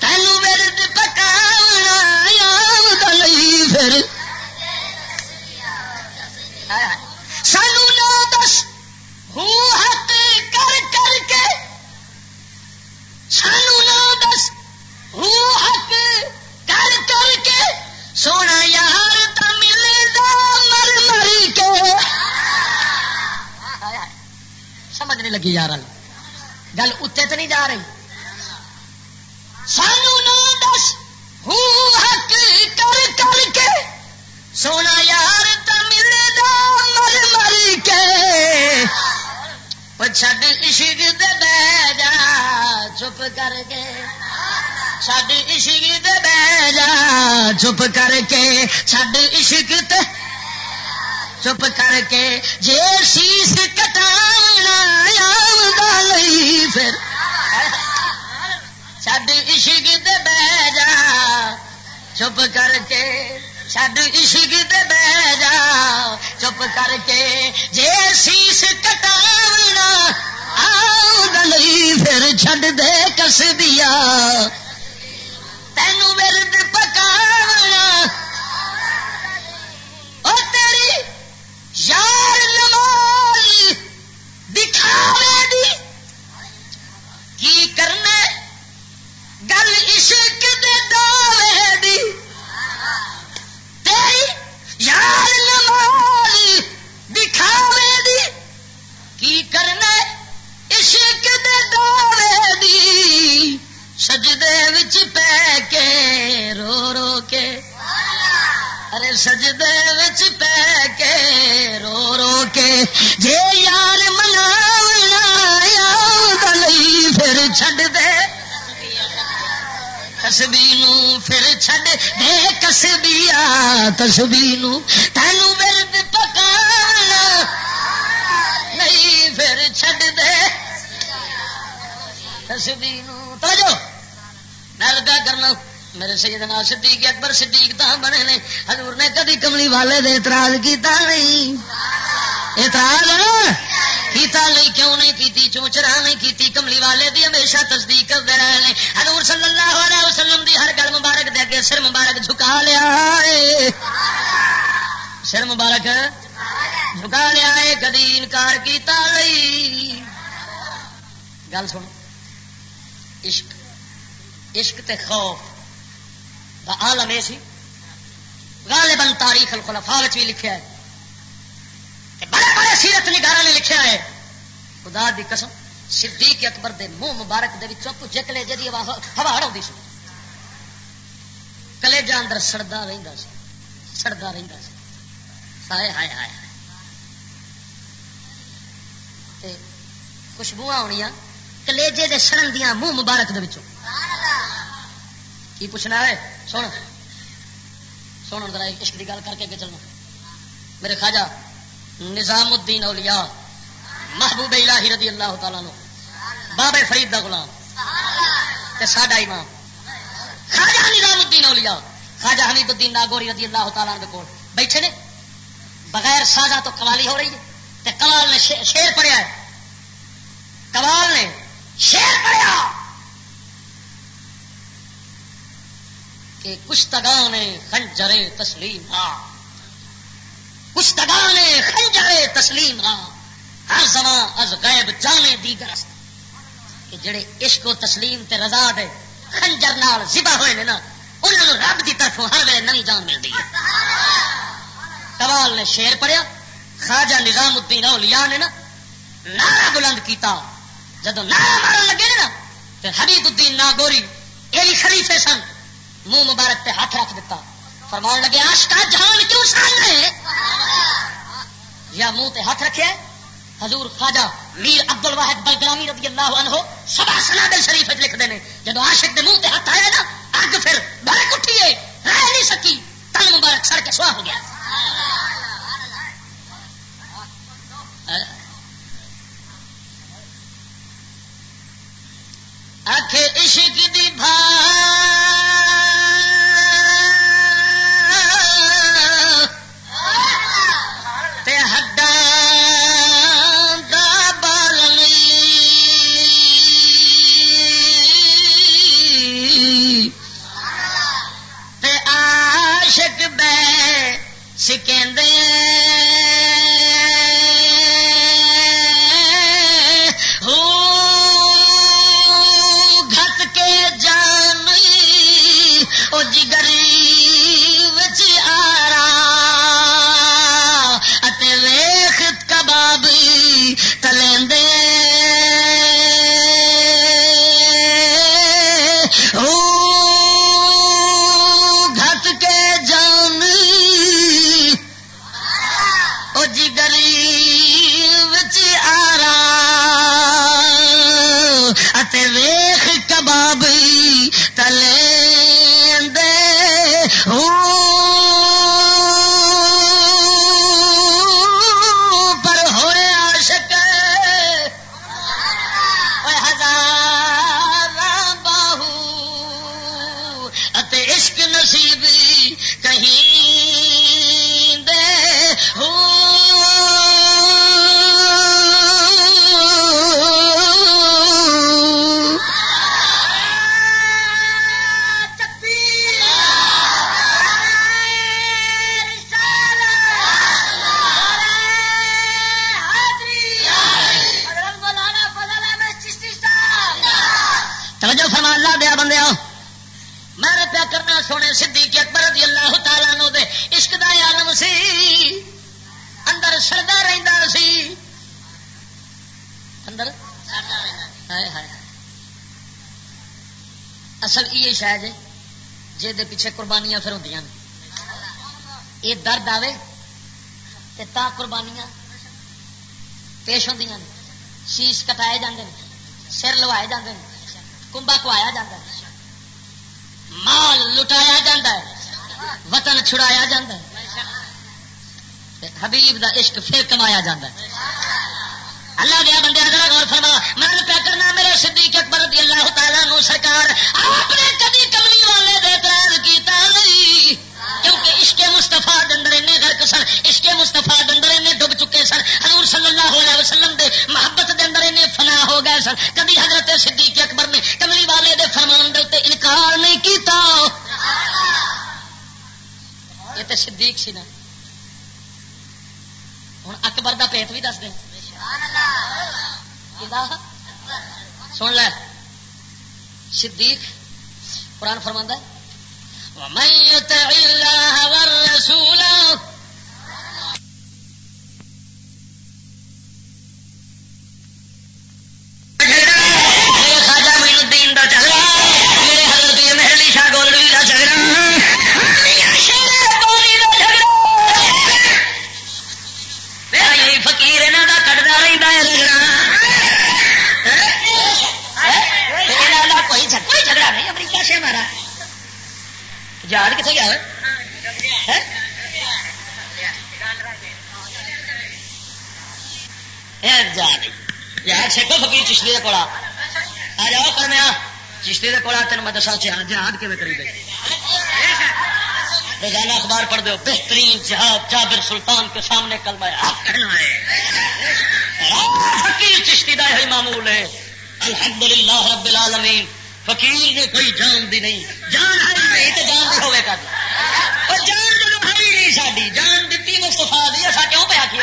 تینو ورد پکاونا دلئی پھر سانو نہ دس ہوں حق کر کر کے سانو نہ دس ہوں حق کر کر کے لگی یار گل اتنے تو نہیں جا رہی۔ سانو نہ دس حق کر کر کے۔ سونا یار تمل مر مر کے۔ چڈ عشق دے بہ جا، چپ کر کے۔ چڈ عشق دے بہ جا، چپ کر کے۔ چڈ عشق تے چپ کر کے۔ جے شیس کٹانا لئی پھر چڈ عشق دے بہ جا، چپ کر کے چڈ عشق دے بہ جا، چپ کر کے، جے شیس کٹانا آئی پھر چڈ دے کس دیا تینو ورد پکانا او تیری یار نماز کی کرنا گل عشق دے دعوے دی۔ تیری یار نماز دکھاوے دی۔ کی کرنا عشق دے دعوے دی۔ سجدے وچ پہ کے، رو رو کے۔ ارے سجدے وچ پہ کے رو رو کے جے یار مناونا یاد پھر چھڈ دے۔ کسبی نو پھر چھڈ دے۔ کسبیا تسبی نو تینو ورد پکانا۔ نہیں پھر چھڈ دے۔ تسبی نو توجہ میں کرنا۔ میرے سیدنا صدیق اکبر صدیق تا بنے نے۔ حضور نے کدی کملی والے دے اعتراض کیتا نہیں۔ اعتراض کیتا نہیں، کیوں نہیں کیتی؟ چونچرا نہیں کیتی؟ کملی والے دی ہمیشہ تصدیق کرتے رہے ہیں حضور صلی اللہ علیہ وسلم دی ہر گل مبارک دے اگے سر مبارک جھکا لیا سر مبارک جھکا لیا ہے کدی انکار کیتا نہیں۔ گل سن۔ عشق عشق تے خوف۔ عالم یہ سی۔ غالباً تاریخ الخلفاء بھی لکھا ہے۔ کہ بڑے بڑے سیرت نگارا نے لکھا ہے۔ خدا دی قسم، صدیق اکبر دے منہ مبارک دے وچوں کچھ کلے جدی ہوا ہڑاؤں سی۔ کلیجا اندر سڑدا رہندا سی۔ سڑدا رہندا سی۔ ہائے ہائے ہائے تے خوشبو آنیاں کلیجے دے سڑن دیاں منہ مبارک دے وچوں۔ سبحان اللہ کی پوچھنا ہے؟ سن۔ سن ذرا عشق کی گل کر کے چلنا میرے خواجہ، نظام الدین اولیاء، محبوب الہی رضی اللہ تعالیٰ نو بابے فرید دا غلام تے ساڈا امام۔ خواجہ نظام الدین اولیاء، خواجہ حمید الدین ناگوری رضی اللہ تعالیٰ کے کول بیٹھے نے۔ بغیر سازا تو قوالی ہو رہی ہے۔ تے کمال نے شیر پڑھیا ہے۔ کمال نے شیر پڑھیا۔ کہ کشتگان خنجرے تسلیم ہاں۔ کشتگان خنجرے تسلیم ہاں۔
لفظ غیب جانے دیگر کہ جڑے عشق و تسلیم تے رضا دے خنجر نال زبا ہوئے نے نا انہوں رب کی طرف ہر ویلے نئی جان ملتی ہے۔ کمال نے شیر پڑھیا، خواجہ نظام الدین اولیاء نے نا، نعرہ بلند کیتا۔ جدو نعرہ مارن لگے نا تو حبیب الدین ناگوری، یہی خلیفے سن۔ منہ مبارک پہ ہاتھ رکھ دیتا فرمان لگے آشکا جہان کیوں سامنے یا منہ تے ہاتھ رکھے حضور خواجہ میر عبد الواحد بلگرامی رضی اللہ عنہ سبا سنا دل شریف لکھتے ہیں جب عاشق دے منہ تے ہاتھ آیا نا اگ پھر برک اٹھی ہے رہ نہیں سکی تن مبارک سر کے سوا ہو گیا آخ عشق دی بھا پیچھے قربانیاں پھر ہوں یہ درد آئے تا قربانیاں پیش ہوں شیش کٹائے جاندے سر لوائے جاندے کمبا کوایا جاتا ہے۔ مال لٹایا جاتا ہے، وطن چھڑایا جاتا ہے۔ حبیب دا عشق پھر کمایا جاتا ہے۔ اللہ دیا بندے اگر غور فرما من پیا کرنا میرے صدیق اکبر رضی اللہ تعالیٰ نو سرکار، آپ نے کبھی سن۔ کبھی حضرت صدیق اکبر نے کملی والے دے فرمان دے انکار نہیں کیتا۔ یہ تو صدیق سی نا۔ ہوں اکبر دا پیت بھی دس دیں سن لے۔ صدیق قرآن فرماندہ ومن يطع الله والرسول جھگڑا نہیں، امریکہ سے ہمارا جہاز کتنے گیا یار سیکو فکیر چشتی کے کولا۔ آ جاؤ کرمیا چشتی کے کولا تین میں دسا جہاد کیون کری گئی روزانہ اخبار پڑھ دو بہترین جہاد جابر سلطان کے سامنے کل میں فکیر چشتی دا ہے معمول ہے۔ الحمدللہ رب العالمین فقیر نے کوئی جان دی نہیں. جان ہری نہیں تو جان بھی ہوے کر اور جان جب ہری نہیں ساری جان دیتی مستفا دی، ایسا کیوں پہ آخی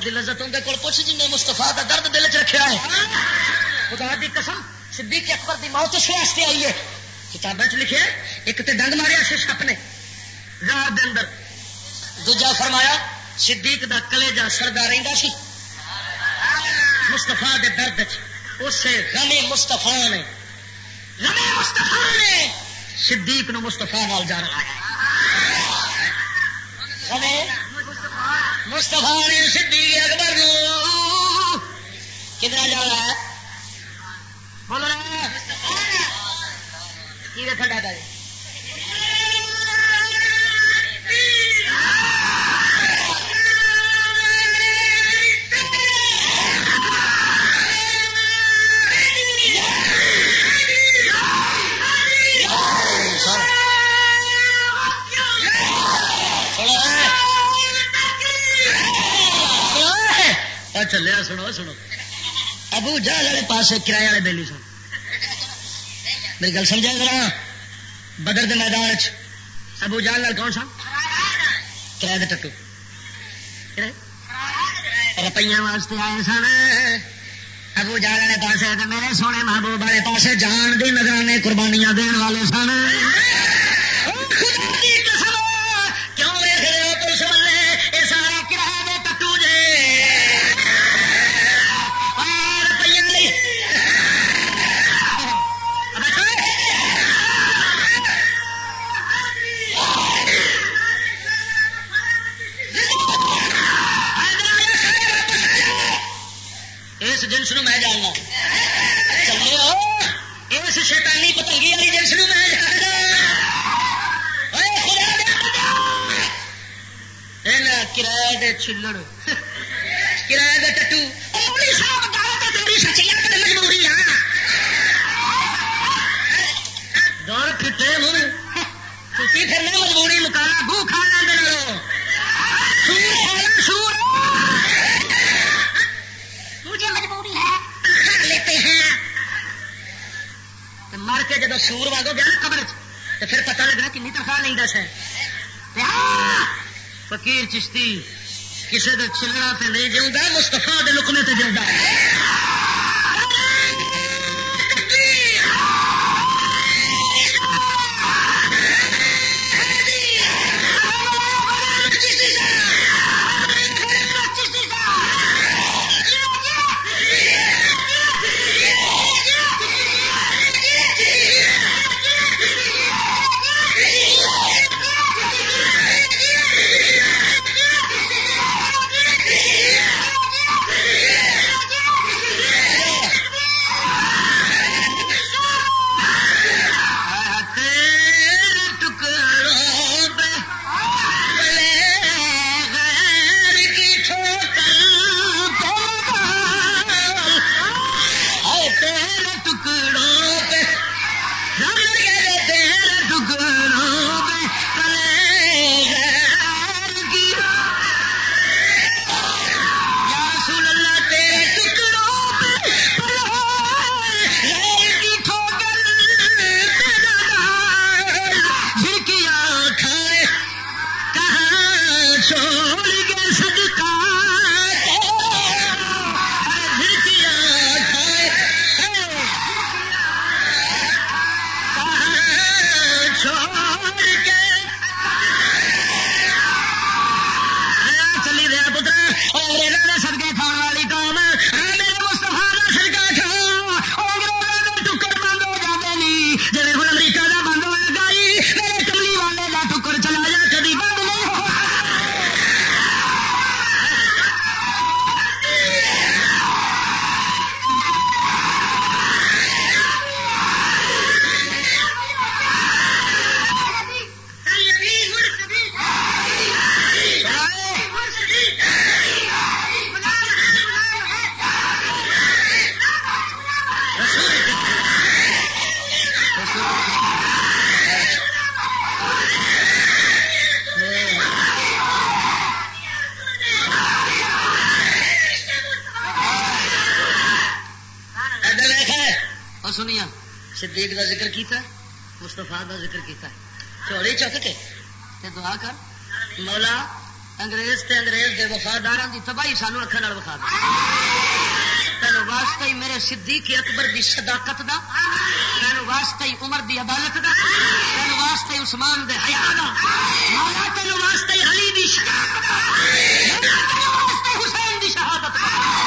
بہت دل عزت اندر کول پوچھ جن مستفا کا درد دل چ رکھا ہے خدا دی قسم، صدیق اکبر دی موت اس واسطے آئی ہے۔ کتابیں لکھے ایک تے ڈنگ ماریا سے سپ نے رات دے اندر۔ دوجا فرمایا، صدیق دا کلے جا سردا رہندا سی۔ مستفا دے درد چ۔ اسے غمی مستفا نے۔ غمی مستفا نے۔ صدیق نو مستفا نال جا رہا ہے مستفا نے صدیق اکبر نو۔ کدھر جا رہا ہے بول رہا کی دیکھا ڈاٹا جی؟ چلیا سنو سنو۔ ابو جہل والے پاس کرایہ والے بےلی سن۔ میری گل سمجھا ذرا؟ بدر کے میدان ابو جہل لال کون سا کرایہ ٹٹو۔ روپیہ واسطے آئے سن۔ ابو جال والے پاس میرے سونے محبوب والے پاس جان دی نگرانے قربانیاں دین والے سن۔ میں جا چلو، اس شیٹانی پتنگی والی چلڑ کرایہ کا ٹٹو۔ مجبوری دور پھٹے ہوں تھی پھر مجبوری مکانا گو کھا لیں سور مجھے مجبوری ہے لیتے ہیں مر کے جب سور واگو گیا نا قبر تو پھر پتہ لگنا کنی تنخواہ نہیں دس ہے۔ فقیر چشتی کسی کا چلنا پہ نہیں جیوا مستفا کے لکنے تے سنیا صدیق دا ذکر کیتا مستفا دا ذکر کیتا چوڑی چک کے تے دعا کر، مولا انگریز تے انگریز دے وفادار دی تباہی سانو اکھان وکھا دے۔ تینوں واسطہ ہی میرے صدیق اکبر دی صداقت دا تینوں واسطہ ہی عمر دی عدالت دا تینوں واسطہ ہی عثمان دے حیا دا۔ مولا تینوں واسطہ ہی علی دی شہادت دا۔ مولا تینوں واسطہ حسین دی شہادت دا۔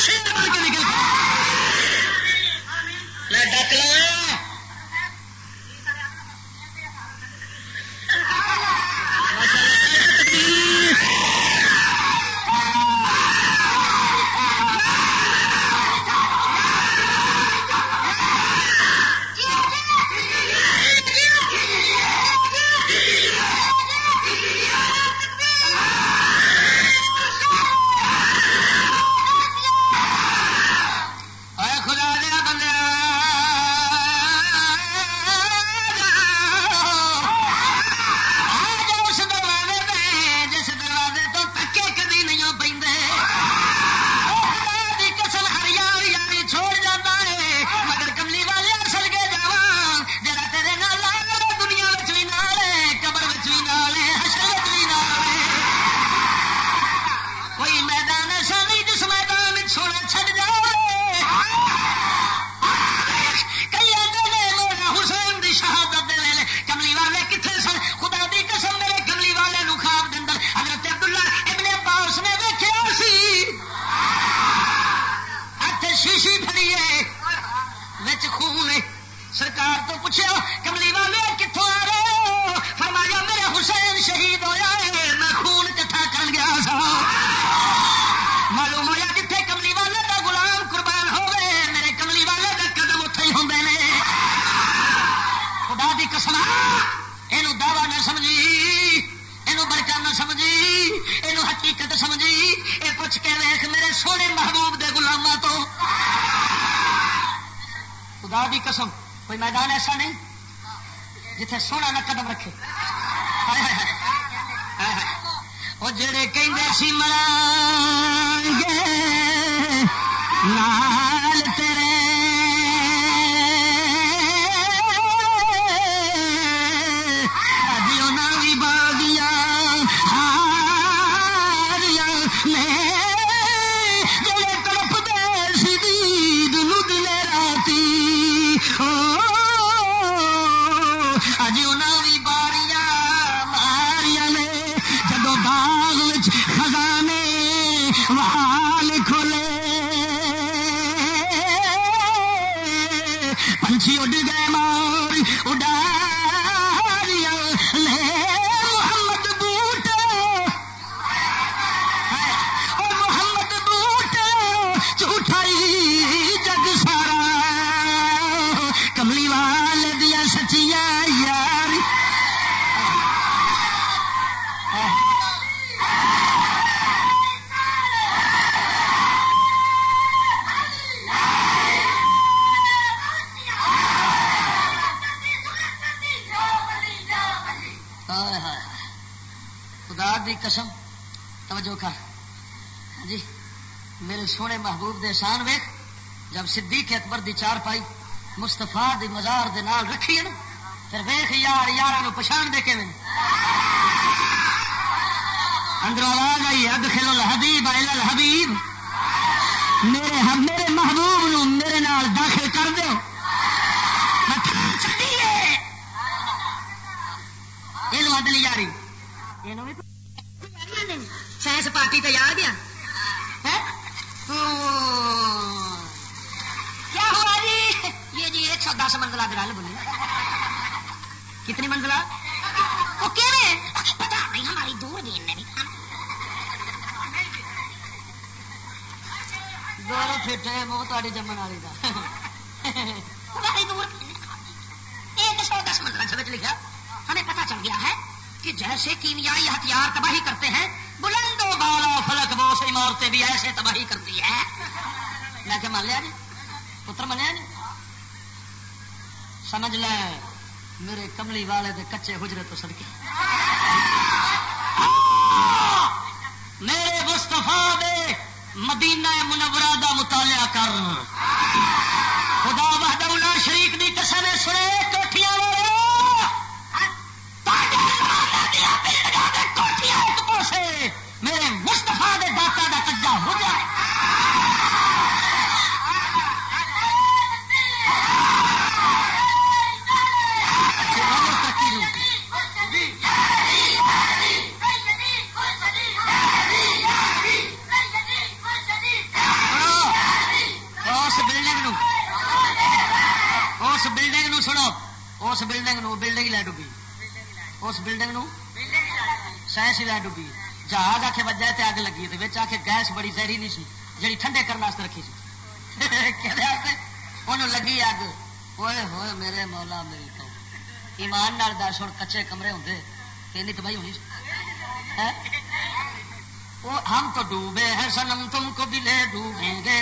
سینے بھر کے سونے محبوب دے شان ویک جب صدیق اکبر دی چار پائی مستفا دی مزار دے نال رکھی ہے نا، پھر ویخ یار یار پچھان دے کے اندر آواز آئی ادخل الحبیب الحبیب۔ میرے میرے محبوب نو میرے نال داخل من جی پتر منیا جی سمجھ لے، میرے کملی والے دے کچے حجرے تو سڑکے میرے مستفا دے مدینہ منورہ دا مطالعہ کر۔ خدا وحدہ شریف دی قسم سنے گیس نہیں سی جی ٹھنڈے کرنے رکھی سی۔ انہوں لگی اگ۔ ہوئے ہوئے میرے مولا، میری تو ایمان نال دس ہوں کچے کمرے ہوں کہ تباہی ہونی وہ ہم تو ڈوبے ہیں، سنم تم کو بھی لے ڈوبیں گے۔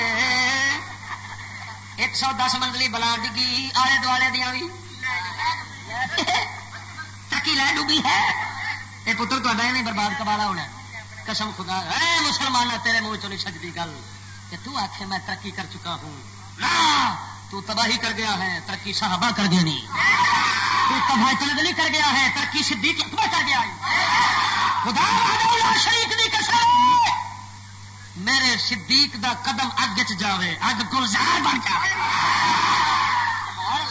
ایک سو دس منزلی بلا ڈگی، آلے دوالے دیا بھی ترقی لے ڈوبی ہے۔ یہ پتر تو نہیں برباد کبالا ہونا ہے۔ قسم خدا، اے مسلمان تیرے منہ چ نہیں سجتی گل؟ کہ تو آخ میں ترقی کر چکا ہوں۔ تو تباہی کر گیا ہے، ترقی صحابہ کر گیا نہیں۔ تو تباہی چلدلی کر گیا ہے، ترقی صدیق اکبر کر گیا خدا شریف دی قسم۔ میرے صدیق دا قدم اگ چ جاوے، اگ گلزار بن جائے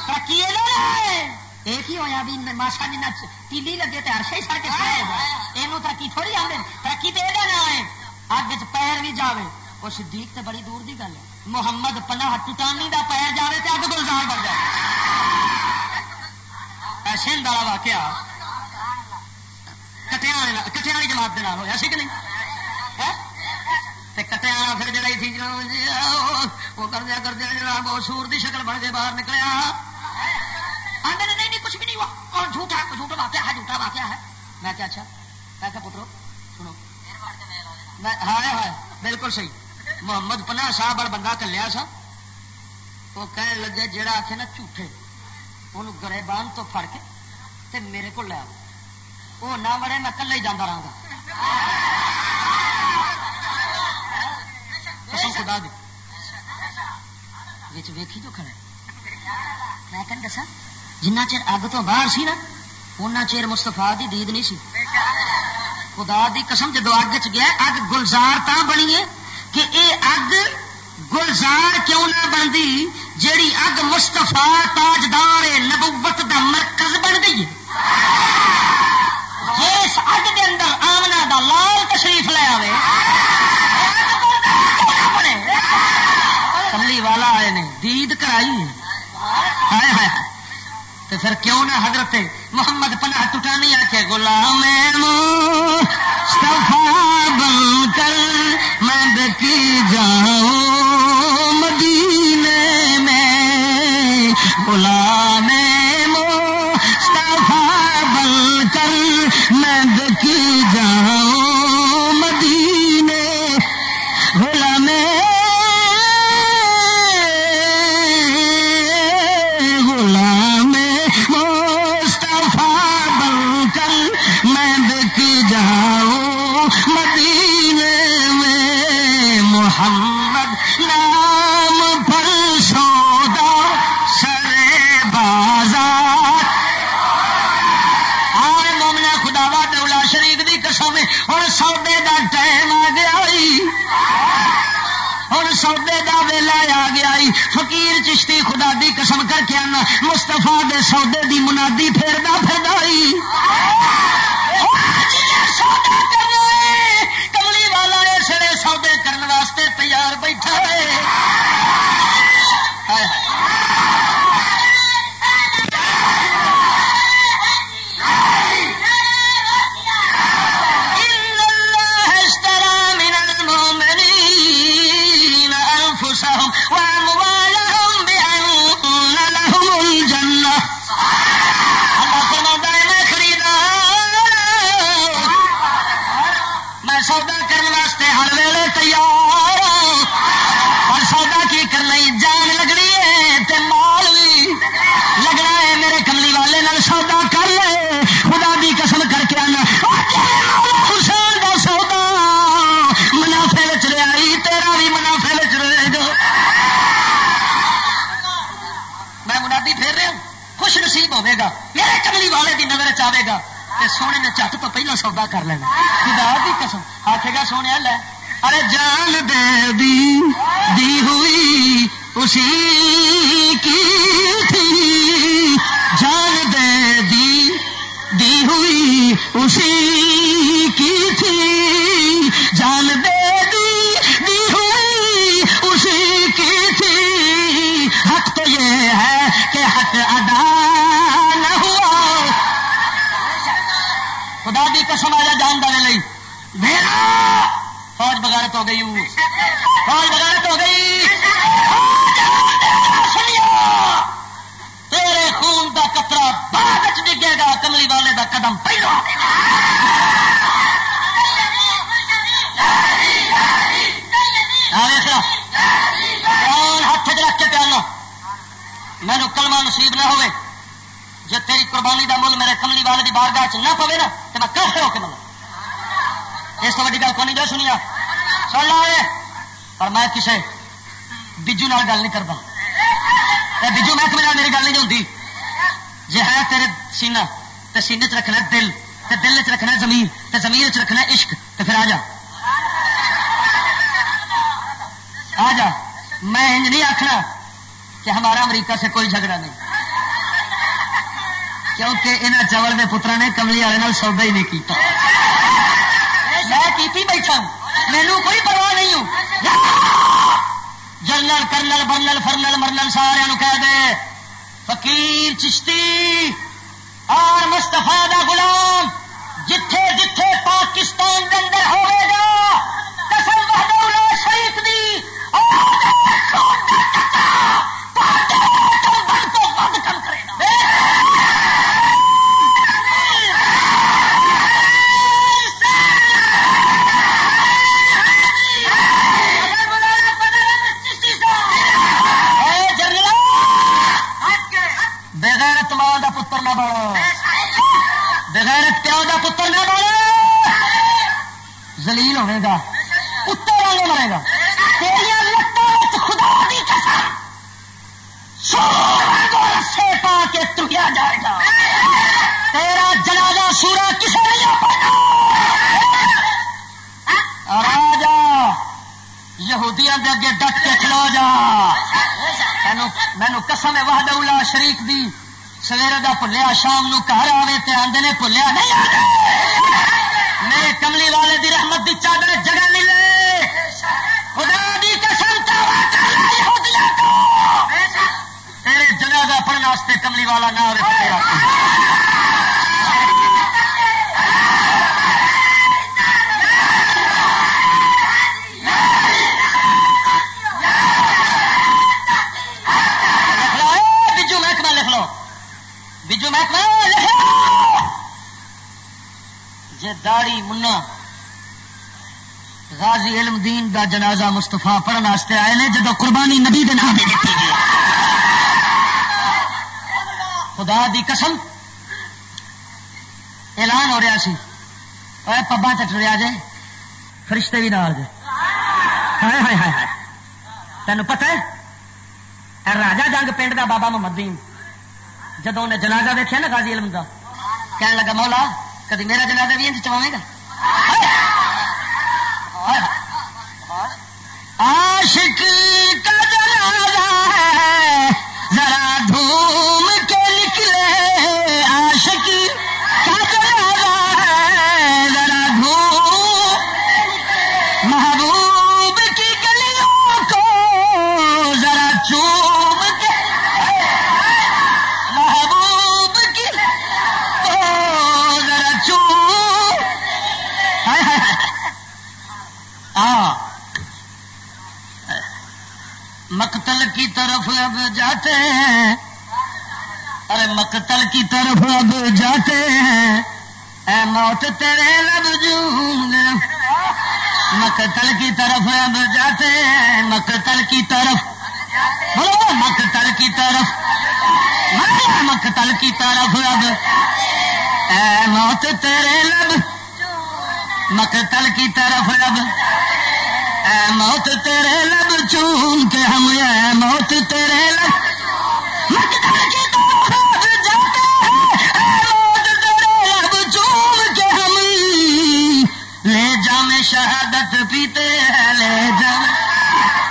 ترقی ایک ہی ہوا بھی ماسا جنا تیلی لگے تو ارشا ہی سڑ کے یہ ترقی تھوڑی آدھے ترقی تو یہ نہ ہے اگ چ پیر بھی جائے وہ صدیق تو بڑی دور کی گل ہے۔ محمد پناہ ٹوٹانی کا پیر جائے تو اگ گلزار بن جائے ایسے والا واقعہ۔ کٹیا کٹیا والی جماعت کے نام ہوا سی کہ نہیں؟ کٹیا پھر جڑا تھی وہ کردیا کردیا جناب سور کی شکل بن کے باہر نکلیا آدھے نہیں نہیں کچھ بھی نہیں اور جھوٹا جھوٹا واقعہ ہے جھوٹا واقعہ ہے۔ میں کیا اچھا؟ میں کیا پترو؟ سنو۔ ہاں ہاں بالکل صحیح۔ محمد پناہ صاحب اور بندہ کلیا سا۔ وہ کہنے لگے جہاں آخے نا جھوٹے وہ گرے بان تو فڑ کے تے میرے کو لیا وہ نہ بڑے میں کلے ہی جانا رہا گا۔ خدا دی۔ ویکھی جو کھڑے میں کہ دسا جنہ چر اگ تو باہر سی نا ان چیر مستفا دی دید نہیں سی۔ خدا دی قسم جدو اگ چ گیا، اگ گلزار تا بنی ہے کہ اے اگ گلزار کیوں نہ بنتی، جیڑی اگ مستفا تاجدار نبوت دا مرکز بن گئی جس اگ دے اندر آمنا دا لال تشریف لے آئے کملی والا آئے نے، دید کرائی ہے۔ تو پھر کیوں نہ حضرت محمد پناہ ٹوٹانی آ کے غلام بن کر میں بکی جاؤں مدینے میں، غلام فقیر چشتی خدا دی قسم کر کے آنا مستفا دے سودے دی منادی پھیردا پھر جی کملی والا سڑے سودے کرنے واسطے تیار بیٹھا ہے۔ کی نظر چاہے گا سونے نے چت تو پہلے سودا کر لینا۔ خدا کی قسم۔ آخے گا سونے لے۔ ارے جان دے دی, دی ہوئی اسی کی تھی۔ جان دے دی دی ہوئی اسی کی تھی۔ جان دے خدا دی قسم آیا جان دے لئی۔ میرا فوج بغیرت ہو گئی۔ فوج بغیرت ہو گئی۔ تیرے خون کا کترا بعد ڈگے گا، کملی والے کا قدم پہلو۔ ہاتھ رکھ کے پیانا میرے کلمہ نصیب نہ ہوئے۔ جی تیری قربانی کا مل میرے کملی والے کی بارگاہ چ نہ پوے نا تو میں کیسے ہو کے ملا اس کو ویڈی گل کو نہیں جو سنیا؟ سن لا پر میں کسی بجو نال گل نہیں کرتا بجو محکمے میری گل نہیں ہوتی جی ہے تیرے سینا تو سینے چ رکھنا دل تو دل چ رکھنا زمین تو زمین چ رکھنا عشق تو پھر آ جا۔ آ جا۔ میں انج نہیں آخنا کہ ہمارا امریکہ سے کوئی جھگڑا نہیں۔ کیونکہ انہیں چول کے پترا نے کملی والے سودا ہی نہیں کیتا۔ میں کیتی بیٹھا مینو کوئی پرواہ نہیں ہوں۔ جنرل کرنل برنل فرنل، مرنل سارا کہہ دے، فقیر چشتی اور مستفا دا غلام، جتھے جتھے پاکستان کے اندر ہوئے گا، قسم وحدہ شریف دی اور پتر نہ بولے زلیل ہوئے گا۔ پتر والے مرے گا۔ تیریا لتوں خدا دی قسم۔ کو رسے پا کے جائے گا۔ تیرا جنازہ سورا کسی نہیں راجا یہودیاں دے اگے ڈٹ کے کھلو جا۔ مینو قسم ہے وحدہ اولا شریک دی۔ شام نو گھر آئے تو آدھے نے بھولیا نہیں میرے کملی والے دی رحمت دی چادر جگہ ملے خدا دی قسم تیرے جنازہ پڑھنے کملی والا نہ ہو داڑی منا غازی علم دین دا جنازہ مستفا پڑھنے آئے نے جب قربانی نبی دے نام دیتی گئی خدا دی قسم۔ اعلان ہو رہا سی۔ پبا چٹ رہا جے فرشتے بھی نال جے تین پتہ ہے؟ راجا جنگ پنڈ دا بابا محمد دین۔ جدو انہیں جنازہ دیکھا نا غازی علم کا کہنے لگا، مولا، کدی میرا جنازہ بھی انج چوائے گا؟ عاشق کا جنازہ ہے، ذرا دھوم کی طرف اب جاتے ہیں۔ ارے مقتل کی طرف اب جاتے ہیں۔ اے موت تیرے لب جھوم مقتل کی طرف اب جاتے ہیں۔ مقتل کی طرف۔ بولو مقتل کی طرف۔ مقتل کی طرف اب اے موت تیرے لب مقتل کی طرف اب
اے موت تیرے لب چوم کے ہم اے موت تیرے لب لے جام شہادت پیتے ہیں، لے جام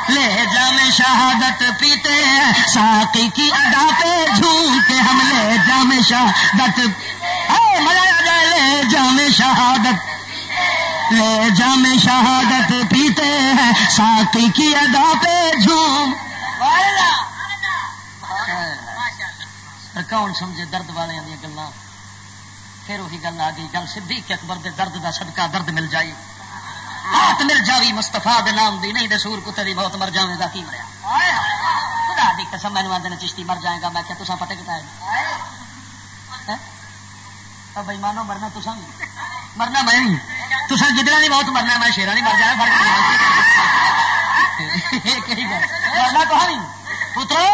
لے جام شہادت پیتے ہیں۔ ساقی کی ادا پہ جھوم کے ہم لے جام شہادت مزہ لے جام شہادت لے جام شہادت پیتے ہیں ساتھی کی ادا پہ جھوم۔ کون سمجھے درد والے گلا پھر وہی گل آ گئی گل کہ اکبر دے درد دا صدقہ درد مل جائی ہاتھ مل جاوی مستفا دے نام دی نہیں دے سور کتے دی بہت مر جائے گا کی مریا خدا دی قسم مینو آدھے چشتی مر جائے گا میں کیا تصا پتہ کتا ہے؟ بھائی مانو مرنا تصا مرنا میں تصا گدڑا نہیں بہت مرنا، میں شیرا نہیں مر جانا، فرق مرنا کہا نہیں پترو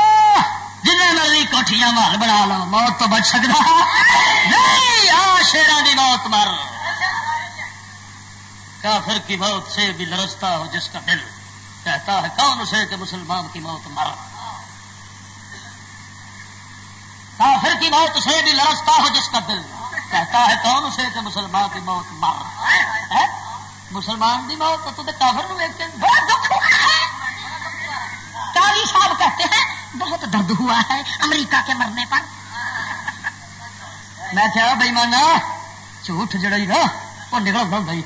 جن مرضی کوٹیاں مال بنا لو موت تو بچ سکتا نہیں، آ شیران کی موت مر۔ کافر کی موت سے بھی لرستا ہو جس کا دل کہتا ہے، کون اسے کہ مسلمان کی موت مر۔ کافر کی موت سے بھی لرستا ہو جس کا دل۔ کہتا ہے کون اسے کہ مسلمان کی موت مر مسلمان کی موت تو کافر ویک کے بہت دکھ کاری صاحب کہتے ہیں بہت درد ہوا ہے امریکہ کے مرنے پر. میں کیا بھائی مانا جھوٹ جڑی نا وہ نکل بھائی.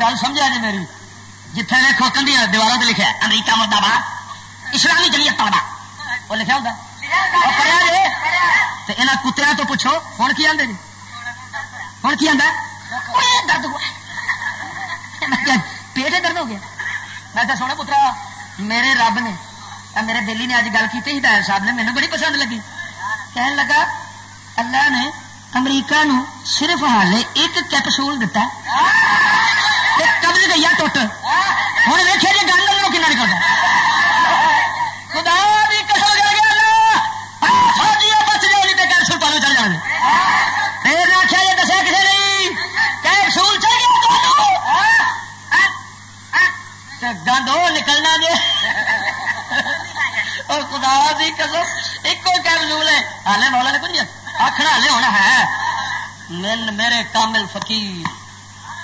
گل سمجھا جی میری. جتنے دیکھو کنڈی دیواروں سے لکھا امریکہ مرد آباد اسلامی جلیت پڑا وہ لکھا ہوتا کتیا تو پوچھو ہوں کی آدھے جی؟ ہوں کی آتا درد ہوا پیٹ درد ہو گیا میں تو سونا پترا میرے رب نے میرے دلی نے اج گل کی ہدایت صاحب نے مینو بڑی پسند لگی کہنے لگا اللہ نے امریکہ نو صرف حالے ایک کیپسول دتا قبض گئی ٹوٹ ہوں ویکے جی گل کن نکلتا خدا بھی کسو جا گیا بچ گئے کیپسول پالو چل جانے آخیا یہ دسیا کسی نہیں کیپسول چل گیا گند وہ نکلنا جی اور خدا دی قسم ایک کیپسول ہے ہالے مولا نے کچھ آخنا ہالے ہونا ہے۔ من میرے کامل فقیر،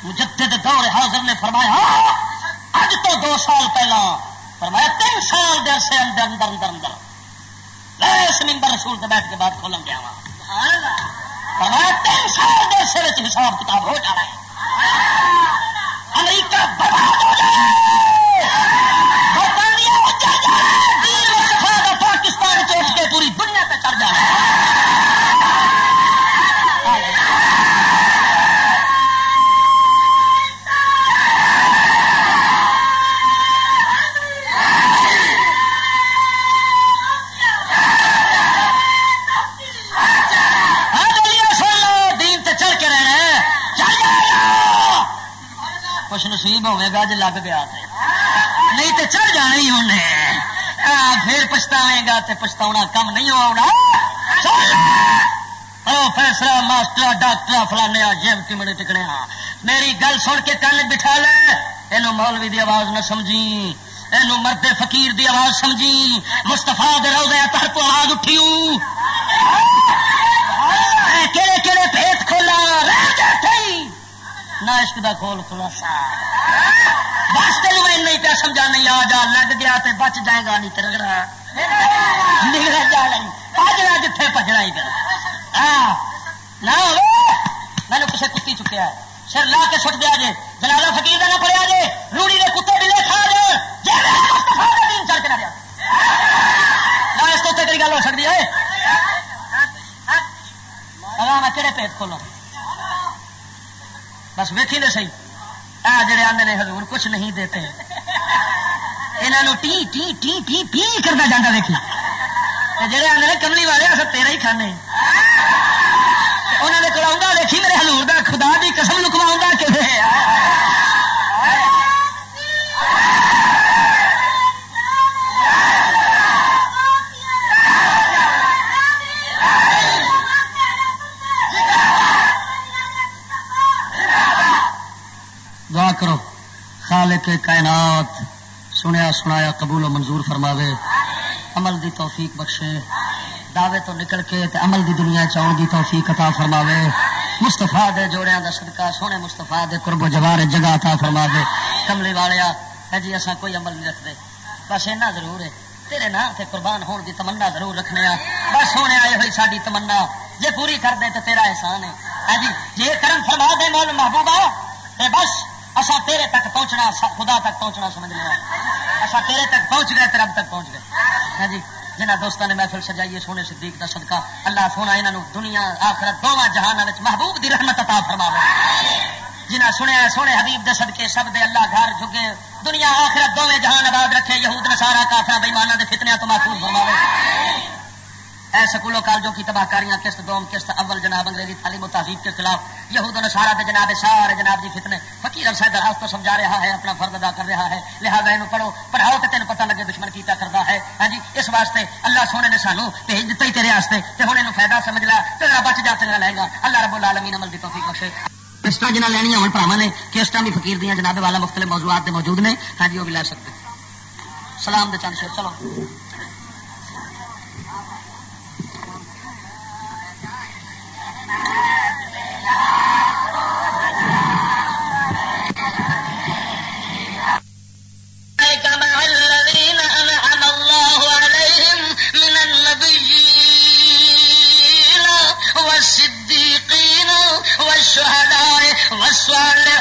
مجدد دور حاضر نے فرمایا اج تو دو سال پہلا، فرمایا، تین سال دیر سے اندر اندر اندر اندر۔ اس ممبر رسول سے بیٹھ کے بعد کھولن گیا وہاں فرمایا تین سال دیر سے حساب کتاب ہو جانا ہے۔ امریکہ برباد ہو جائے۔ برطانیہ اچھا جائے۔ پاکستان چوٹ کے پوری دنیا پہ چڑھ جائے۔ نصیب ہوے گا جی لگ گیا نہیں تو چڑھ جانا ہی انہیں پھر پچھتاوے گا تو پچھتا کم نہیں ہونا۔ فیصلہ، ماسٹر، ڈاکٹر، فلانے جم ٹمڑے ٹکنے میری گل سن کے کن بٹھا لے۔ یہ مولوی دی آواز نہ سمجھی۔ یہ مرد فقیر دی آواز سمجھی۔ مستفا دے گیا تر کو آواز اٹھی کہڑے کہڑے پیٹ کھولا۔ نہ عشق دا کھول خلاصہ بس تین میں نہیں پیا سمجھا نہیں آ جا لگ گیا تے بچ جائے گا نہیں ترگڑا نگڑا جا نہیں پجنا جتھے پجنا ہی نہ مینو کسے کتی چکیا ہے۔ سر لا کے سٹ دیا جے۔ جنازہ فقیر نہ پڑیا جے۔ روڑی دے کتے ڈلے کھا جے۔ دین چڑھ کے نہ دیا نہ اس کو تیری گل ہو سکتی ہے۔ میں کہڑے پیٹ کھولوں؟ بس ویکھی نے سی آ جڑے آدھے نے حضور کچھ نہیں دیتے۔ یہاں T T T T P کرتا جانا دیکھی جڑے آدھے نے کملی والے اصل تیرا ہی کھانے۔ انہوں نے کلا دیکھی میرے حضور دا خدا دی قسم لکوا کہ کائنات، سنیا سنایا قبول و منظور فرماوے۔ عمل دی توفیق بخشے۔ دعوے تو نکل کے تے عمل دی دنیا چاؤن دی توفیق عطا فرماوے۔ مستفا دے جوڑیاں دا صدقہ، سونے مستفا دے قرب و جوار جگہ عطا فرما دے کملی والیا ہے جی اسا کوئی عمل نہیں رکھتے۔ بس اینا ضرور ہے۔ تیرے نا تے قربان ہون دی تمنا ضرور رکھنے آ بس سونے آئے ہوئی ساری تمنا۔ جے پوری کر دے تو تیرا احسان ہے۔ ہے جی جے کرم فرما دے مول محبوبہ، تے بس۔ اصا تیرے تک پہنچنا، خدا تک پہنچنا، سمجھ لیا اچھا اصا تیرے تک پہنچ گئے رب تک پہنچ گئے۔ ہاں جی جنہ دوستوں نے محفل سجائی، سونے صدیق کا صدقہ۔ اللہ سونا یہاں دنیا، آخرت، دونوں جہان محبوب دی رحمت عطا فرما جنہ سنیا، سونے حبیب دے صدقے، سب دے اللہ گھر جگے دنیا، آخرت، دونوں جہان آباد رکھے۔ یہود نسارا کافر بےمانہ کے فتنیا تو محفوظ فرما اے سکولوں کالجوں کی تباہ کاریاں، قسط دوم، قسط اول، جناب انگریزی تعلیم و تہذیب کے خلاف یہود نصارہ دے جناب سارے جناب جی فتنے۔ فقیر اب صاحب راست تو سمجھا رہا ہے، اپنا فرد ادا کر رہا ہے۔ لہٰذا یہ پڑھو، پڑھاؤ تو تین پتہ لگے دشمن کیتا کرتا ہے۔ ہاں جی اس واسطے اللہ سونے نے سانو بھیج دیتا ہی تیرے واسطے تے ہن اینو فائدہ سمجھ لا تیرا بچ جا تیرا لے گا اللہ رب العالمین عمل دی توفیق بخشے۔ قسطاں جنہ لینی ہون بھراواں نے، قسطاں بھی فقیر دیاں جناب والا مختلف موضوعات دے موجود نے۔ ہاں جی وہ بھی لے سکتے سلام دے چند شیر، چلو۔
Islam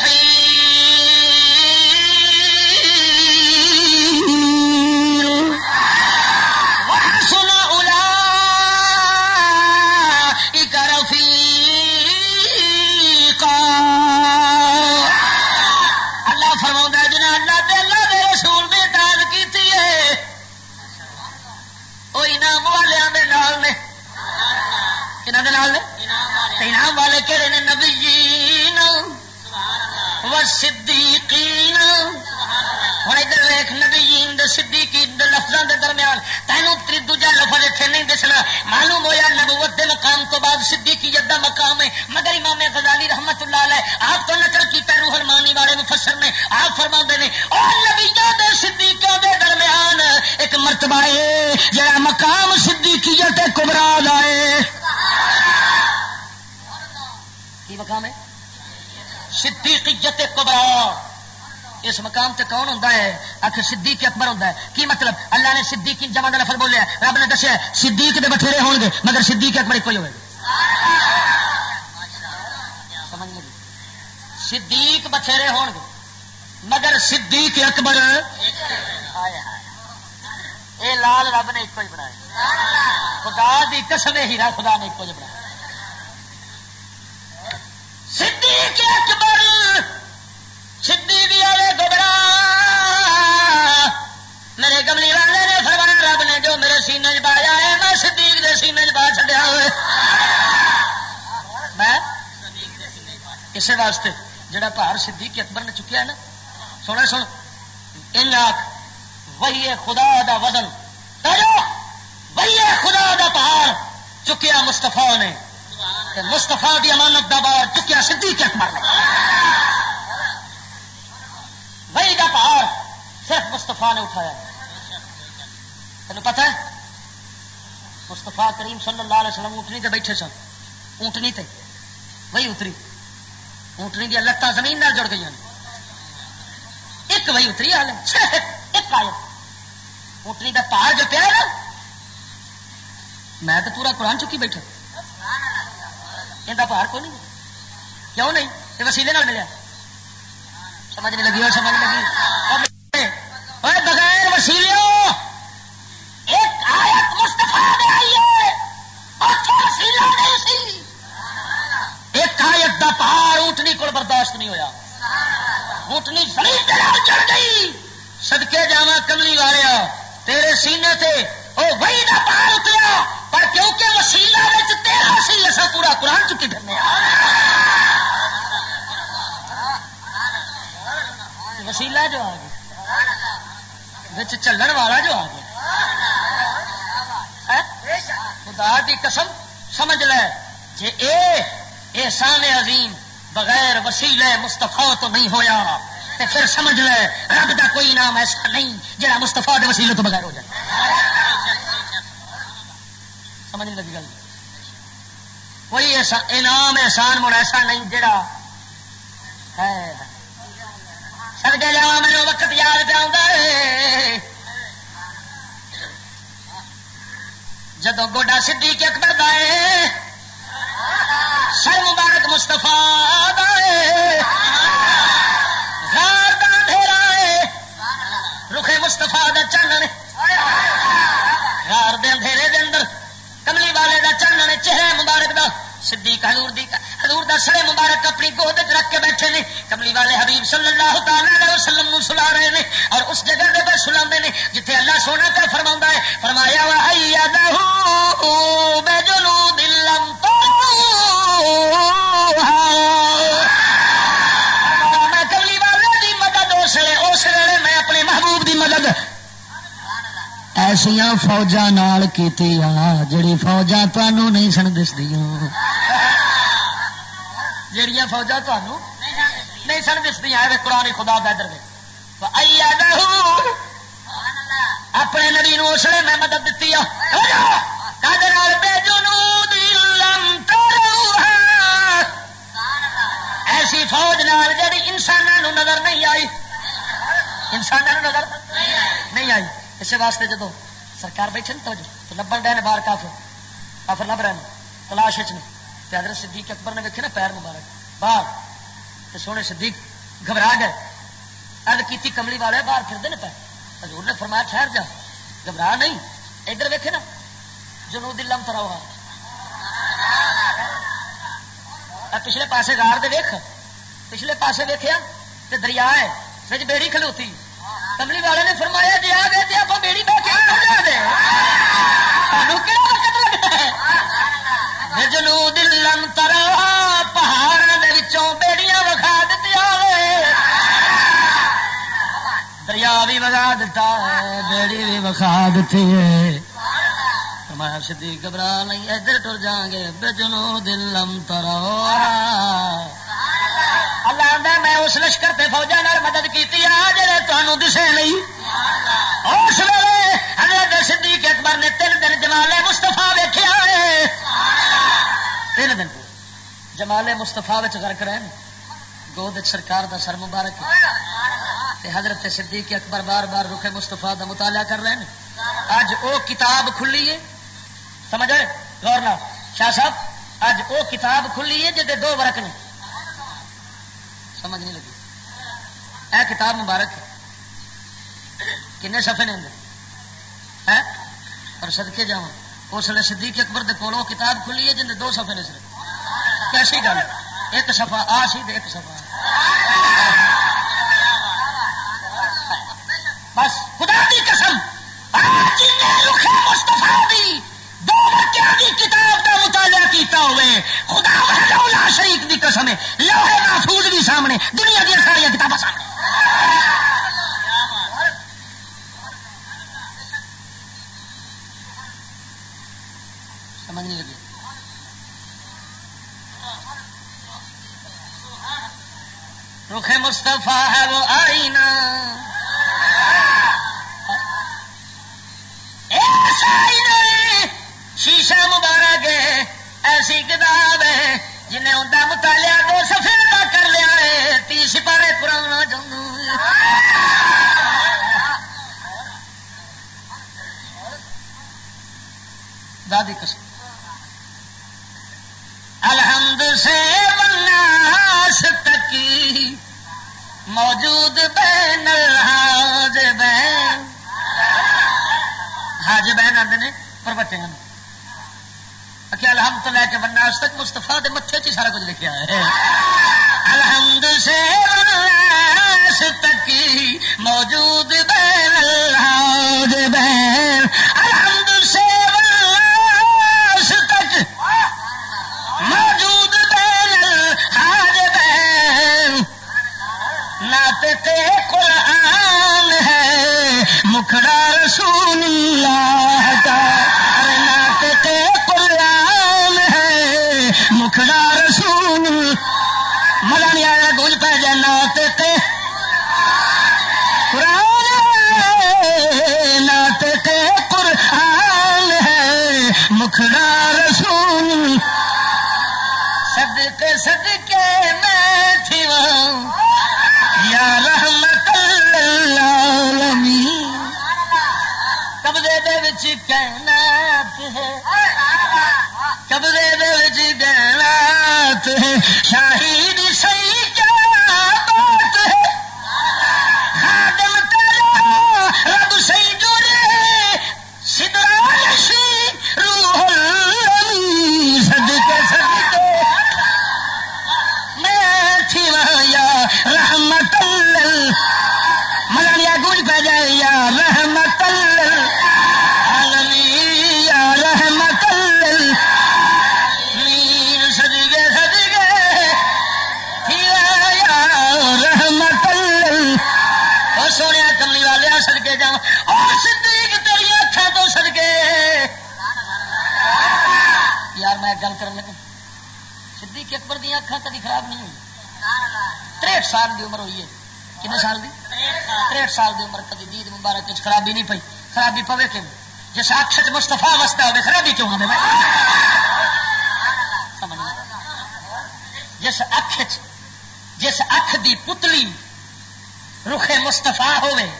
صدیقین۔ ہوں ادھر ویخ نبیین دے صدیقین دے لفظاں درمیان
آخر صدیق اکبر ہوتا ہے۔ کی مطلب؟ اللہ نے صدیق جمع کا لفظ بولیا رب نے دسیا صدیق دے بتھیرے ہو گے مگر صدیق اکبر ایک ہی ہوئے۔ صدیق بتھیرے ہو گے مگر صدیق اکبر اے لال رب نے ایک ہی بنایا۔ خدا دی قسم ہیرا خدا نے ایک ہی بنایا۔ صدیق اکبر، صدیق میرے کملی والے نے فرمان رب نے جو میرے سینے چایا ہے میں صدیق دے سینے چا چڈیا ہوئے میں اسی واسطے جڑا پہاڑ صدیق اکبر نے چکیا نا سونا سن ان آخ وہی خدا دا وزن وہی خدا دا پہاڑ چکیا مستفا نے مستفا دی امانت دا بار چکیا صدیق اکبر نے وہی دا پہاڑ صرف مستفا نے اٹھایا تین پتا ہے؟ مستفا کریم صلی اللہ علیہ وسلم اونٹنی تے بیٹھے سن۔ اونٹنی تے۔ وہی اتری۔ اونٹنی دیا لتاں زمین نہ جڑ گئی ایک وہی اتری آل ایک آئے اونٹنی کا پار جو پیا نا میں تو پورا قرآن چکی بیٹھا۔ یہ پہاڑ کوئی نہیں۔ کیوں نہیں؟ یہ وسیلے نال ملیا۔ سمجھ نہیں لگی اور سمجھ لگی۔ بغیر وسیلے! آیت مستفا آئی ہے ایک آیت دا پہاڑ اونٹنی کو برداشت نہیں ہویا۔ اونٹنی زمین چڑھ گئی۔ سدکے جا کملی والے تیرے سینے تے او وہی دا پہاڑ اتریا۔ پر کیونکہ وسیلہ تیرا سی ایسا پورا قرآن چکی پھرنے وسیلہ جو آ گیا چلن والا جو آ گیا خدا دی قسم، سمجھ لے جی اے احسان عظیم بغیر وسیلے مستفا تو نہیں ہویا۔ تے پھر سمجھ لے، رب دا کوئی انعام ایسا نہیں جہاں مستفا کے وسیلے تو بغیر ہو جائے۔ سمجھ نہیں لگی گل؟ کوئی انعام، احسان مڑ ایسا نہیں جڑا ہے۔ سڑکے جا میرے وقت یاد پہ آؤں جدو گوڈا سدھی کے اکبر دے سر مبارک مستفا ہے۔ رخے مستفا دا چانن رار دے اندھیرے دے اندر، کملی والے دا چانن چہرے مبارک دا۔ صدیق حضور دی حضور دا سڑے مبارک اپنی گود رکھ کے بیٹھے نے کملی والے حبیب صلی اللہ تعالی علیہ وسلم نو سلا رہے نے اور اس جگہ دے پہ سلا نے، جتھے اللہ سونا کا فرما ہے، فرمایا، وا میں کملی والے دی مدد، اس اس میں اپنے محبوب دی مدد۔ ایسا فوجا نال کی جڑی فوجا تمہوں نہیں سن دس جہیا فوجا تمہوں نہیں سن دس دیا قرآن خدا در اپنے نبی نو اس میں مدد دیتی ہاں۔ ایسی فوج نال جی انسانوں نظر نہیں آئی۔ انسانوں نظر نہیں آئی۔ اسی واسطے جدو سرکار بیٹھے تو لبن ڈے باہر کافر کافر لب رہے تلاش نے۔ حضرت صدیق اکبر نے ویکے نا پیر مبارک، باہر تو سونے صدیق گھبرا گئے۔ ارد کی کملی والے باہر پھرتے ہیں پیر۔ حضور نے فرمایا، ٹھہر جا۔ گھبرا نہیں، ادھر ویکے نا جنو دلم ترا ہوا پچھلے پاسے گار دے ویخ پچھلے پاسے ویخیا دریا ہے سچ بیڑی کھلوتی۔ کملی والے نے فرمایا جی آ گئے آپ بیڑی بہ کے جنو دلم تر پہاڑوں کے بیڑیاں وکھا دیتی دریا بھی وگا دیتا ہے، بیڑی بھی وکھا دیتی ہے۔ فرمایا سدھی گھبرا نہیں، ادھر ٹر جان گے۔ بجنو دلم ترو اللہ آدھا میں اس لشکر پہ فوجا مدد کی جڑے تمہوں دسے نہیں۔ اس ویلے حضرت صدیق اکبر نے تین دن جمالے مستفا ویخیا تین دن جمالے مستفا غرق رہے گود سرکار دا سر مبارک۔ حضرت صدیق اکبر بار بار رخے مستفا دا مطالعہ کر رہے ہیں اج وہ کتاب کھلی ہے۔ سمجھ رہے؟ غور شاہ صاحب اج وہ کتاب کھلی ہے جی دو ورق نے۔ سمجھ نہیں لگی۔ اے کتاب مبارک۔ کنے سفے نے اندر؟ اور سدکے جا اس لیے صدیق اکبر دے کولوں کتاب کھلی ہے جن دو سفے نے صرف۔ کیسی گل؟ ایک سفا آ سی ایک سفا بس، خدا کی قسم مستفا دی دو کی کتاب کا مطالعہ کیتا ہوئے، خدا شریف کی قسم ہے، لوہے محفوظ بھی سامنے، دنیا دیا ساری کتابیں سامنے۔ سمجھ نہیں لگی۔ رخ مصطفیٰ ہے وہ آئینہ۔ شیشہ مبارک ہے، ایسی کتاب ہے، جنہیں ان کا مطالعہ دو سفر کا کر لیا ہے۔ تیس پارے پرانا دادی قسم الحمد سے بناس تک موجود بین الحاج بین. حاج بہن آدھے نے پر بچے ہیں۔ کہ الحمد لے کے بننا اس تک مستفا دے متے چ سارا کچھ لکھا ہے۔ الحمد سے تک موجود بین الحاج بین. رسول اللہ کا۔ ناطق ہے۔ مکھڑا رسول۔ مزہ نہیں آیا گول پہ جائے ناطق۔ قرآن ناطق قرآن ہے۔ مکھڑا رسول۔ صدقے صدقے میں تھی وہ یار کائنات ہے۔ قبرے دل جی ڈیلات ہے۔ شاہد صحیح میں گل کرنے لگا۔ صدیق اکبر دیا اکھا کدی خراب نہیں ہوئی؟ تریٹ سال دی عمر ہوئی ہے۔ کنے سال دی؟ تریٹ سال دی عمر کدی دید مبارک چ خرابی نہیں پئی۔ خرابی پوے کیوں؟ جس اکھ مستفا وستا ہوے، خرابی کیوں آوے سمجھ جس اکھ جس اکھ دی پتلی رخ مستفا ہوے،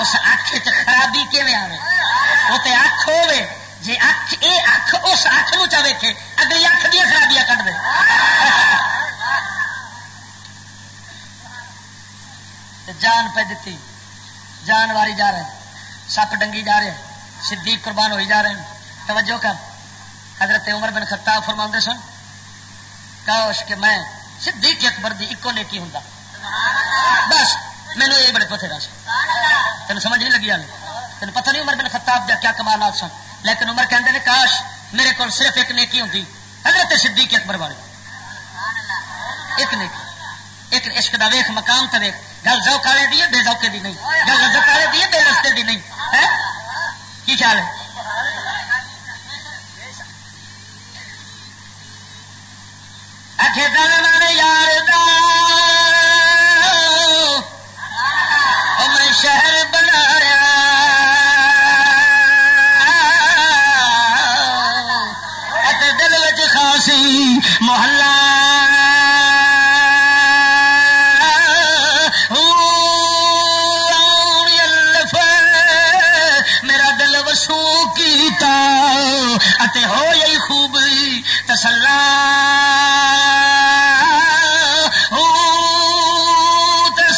اس اکھ چ خرابی کیویں آوے؟ وہ تے اکھ ہوے۔ جی جے اکھ اے اکھ اس اکھ نو چا ویکھے، اگلی اکھ دی خرابیاں کڈ دے۔ جان پہ دتی، جان واری جا رہے سپ ڈنگی جا رہے صدیق قربان ہوئی جا رہے ہیں۔ توجہ کر۔ حضرت عمر بن خطاب فرما سن، کاش کہ میں صدیق اکبر دی اکو نیکی ہوں بس مینو یہ بڑے پتھر سی تین سمجھ نہیں لگی ہال تین پتہ نہیں عمر بن خطاب دیا کیا کمالات سن۔ لیکن عمر کہتے ہیں کاش میرے کو صرف ایک نیکی ہوتی حضرت صدیق اکبر والے۔ ایک نیکی۔ ایک عشق دا ویخ، مقام تے ویخ۔ گل ذوق والے دی بے ذوقے دی نہیں۔ گل لذت والے دی بے رستے دی نہیں۔ ہے کی خیال ہے؟ اکھے دل من یار دا۔ او میں شہر بنا رہا۔ محلہ۔ میرا دل وسو کیتا۔ اتے ہو یہی خوب تسلا۔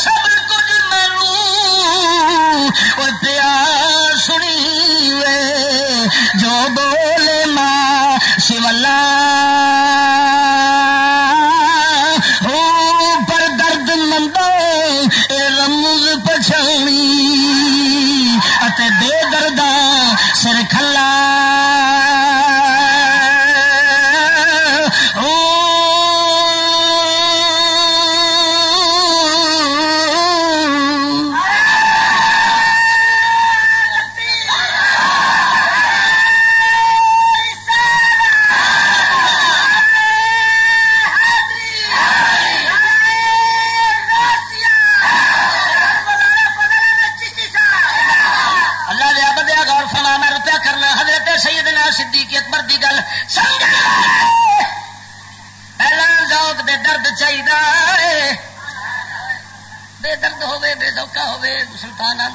سب کچھ سنی جو بولے ماں شملا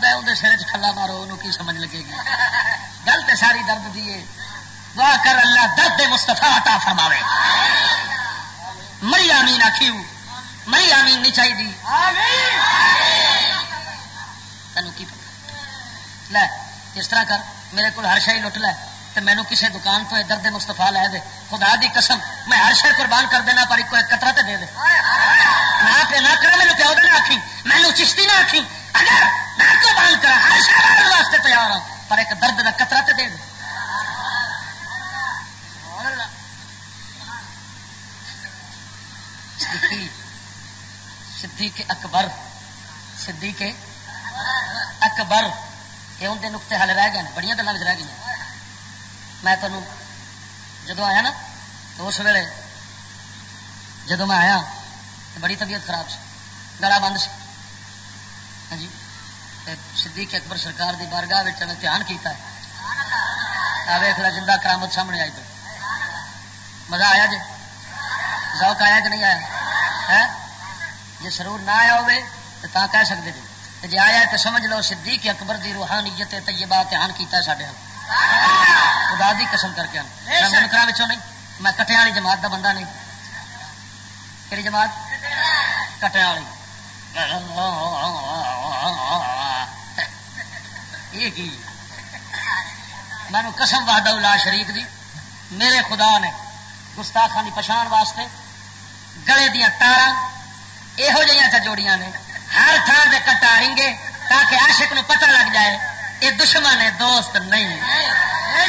ہے، اندر سر چ کھلا مارو، انہوں کی سمجھ لگے گی؟ گل تے ساری درد دیے دعا کر اللہ درد مستفا عطا فرماوے۔ مری آمین آخیو مری آمین نہیں چاہیے تینوں کی پتا؟ لے، اس طرح کر، میرے کو ہر شاہی لٹ لے۔ تو مینو کسی دکان تو درد مستفا لے دے۔ خدا دی قسم، میں ہر شہ قربان کر دینا، پر ایک کترا تے دے دے۔ نہ پہ نہ کرا مینو پیو نہ آخی مینو چشتی نہ آخی اگر نہ قربان کرا، ہر شہ واسطے تیار ہوں، پر ایک درد کا کترا تے دے دے۔ صدیق اکبر صدیق اکبر، یہ اندر نقطے حل رہ گئے بڑی گلوں میں رہ گئی میں تمہیں جدو آیا نا، تو اس ویلے جدو میں آیا، بڑی طبیعت خراب سی، گلا بند سی۔ جی۔ صدیق اکبر سرکار دی بارگاہ میں دھیان کیتا ہے۔ ویخ لا زندہ کرامت سامنے آئی تو۔ مزہ آیا جی؟ ذوق آیا کہ نہیں آیا؟ ہے جی سرور نہ آیا ہوے تو تا کہہ سکتے جی۔ جے آیا تو سمجھ لو صدیق اکبر دی روحانیت طیبہ دھیان کیتا ہے ساڈے خدا دی قسم کر کے میں منکرا نہیں میں کٹیا والی جماعت دا بندہ نہیں۔ کہڑی جماعت؟ کٹیا والی۔ یہ میں قسم واد لا شریف دی۔ میرے خدا نے گستاخان کی پچھان واسطے گلے دیا تارا یہو جہاں جوڑیاں نے ہر تھان سے کٹا رنگے تاکہ عاشق نو پتہ لگ جائے یہ دشمن ہے، دوست نہیں۔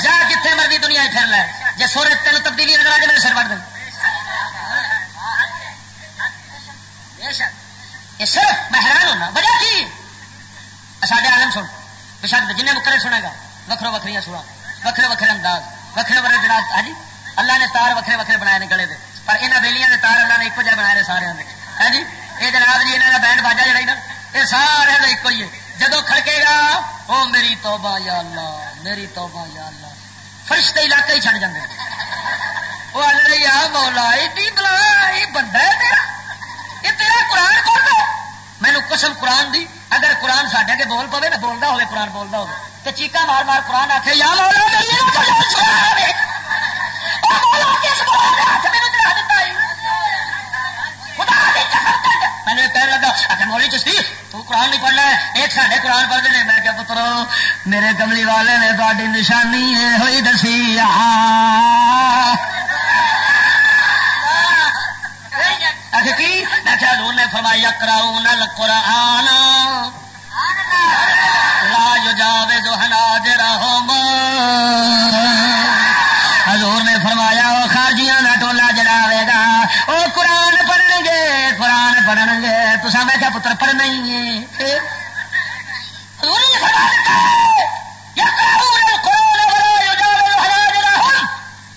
جا جتنے مرضی دنیا پھر لے جی سورج تین تبدیلی نظر آ جائے، میرے سر بڑھ دیں بے شک۔ یہ صرف میں حیران ہونا، وجہ کی؟ ساڈے عالم سن، بشک جن مکرے سنے گا وکرو وکری سنا وکرے وکرے انداز وکرے وکرے جناب ہاں جی؟ اللہ نے تار وکرے وکرے بنائے نے گلے دے، پر یہاں بےلیاں کے تار اللہ نے ایک جہ بنا سارے ہاں جی؟ یہ جناب جی یہاں کا بینڈ باجا جڑا نا یہ سارے کا ایک ہی ہے جدو کھڑکے گا، او میری توبہ یا اللہ، میری توبہ یا اللہ، فرشتے علاقہ ہی چڑ جاتے وہ اللہ یا مولا، ایڈی بلا یہ بندہ ہے تیرا۔ یہ تیرا قرآن کون دو مینو قسم قرآن دی، اگر قرآن ساڈے کے بول پوے نا، بولتا ہوے قرآن، بولتا ہو تو چیقا مار مار قرآن آخے یا مولا میں کہنے لگا مولی چشتی، تو قرآن نہیں پڑھنا ہے۔ ایک سارے قرآن پڑھتے ہیں۔ میں کیا پترو، میرے کملی والے نے تاری نشانی ہوئی دسی۔ کی میں کیا دور نے فرمایا کراؤ نل قرآن۔ لا جاوے جو ہناج رہو حضور نے فرمایا وہ خارجیاں کا ٹولا جڑاوے گا وہ قرآن پڑھن گے، قرآن پڑھن گے۔ تو میں کیا پتر پڑھنا ہی ہے؟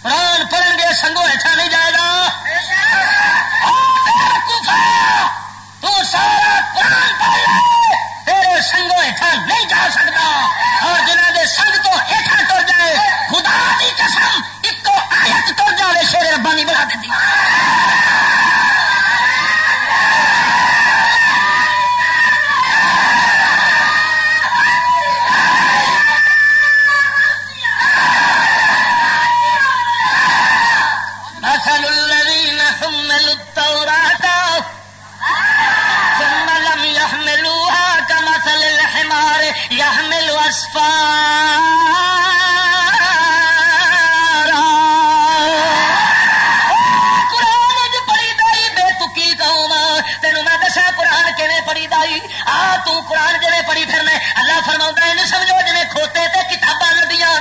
قرآن پڑھن گے سنگو ایسا نہیں جائے گا۔ تو سارا قرآن پڑھ تیرے سنگوں ہیٹھا نہیں جا سکتا۔ اور جنہ دے سنگ تو ہیٹھا تر جائے، خدا دی قسم، ایک آیت تر جائے شیر ربانی بنا دیتی۔ قرآن
اج پڑھی تکی کہوں ماں میں دسا قرآن کیویں پڑھی دائی آ، تو قرآن پڑھی پھر اللہ فرماؤں یہ سمجھو
جی کھوتے تے کتاباں لدیاں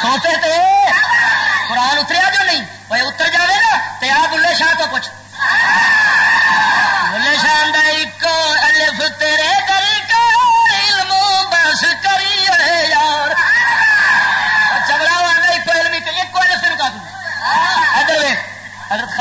کھوتے تے؟ قرآن اتریا جو
نہیں؟ وہ اتر جاوے نا، تے آ بلے شاہ تو پوچھ۔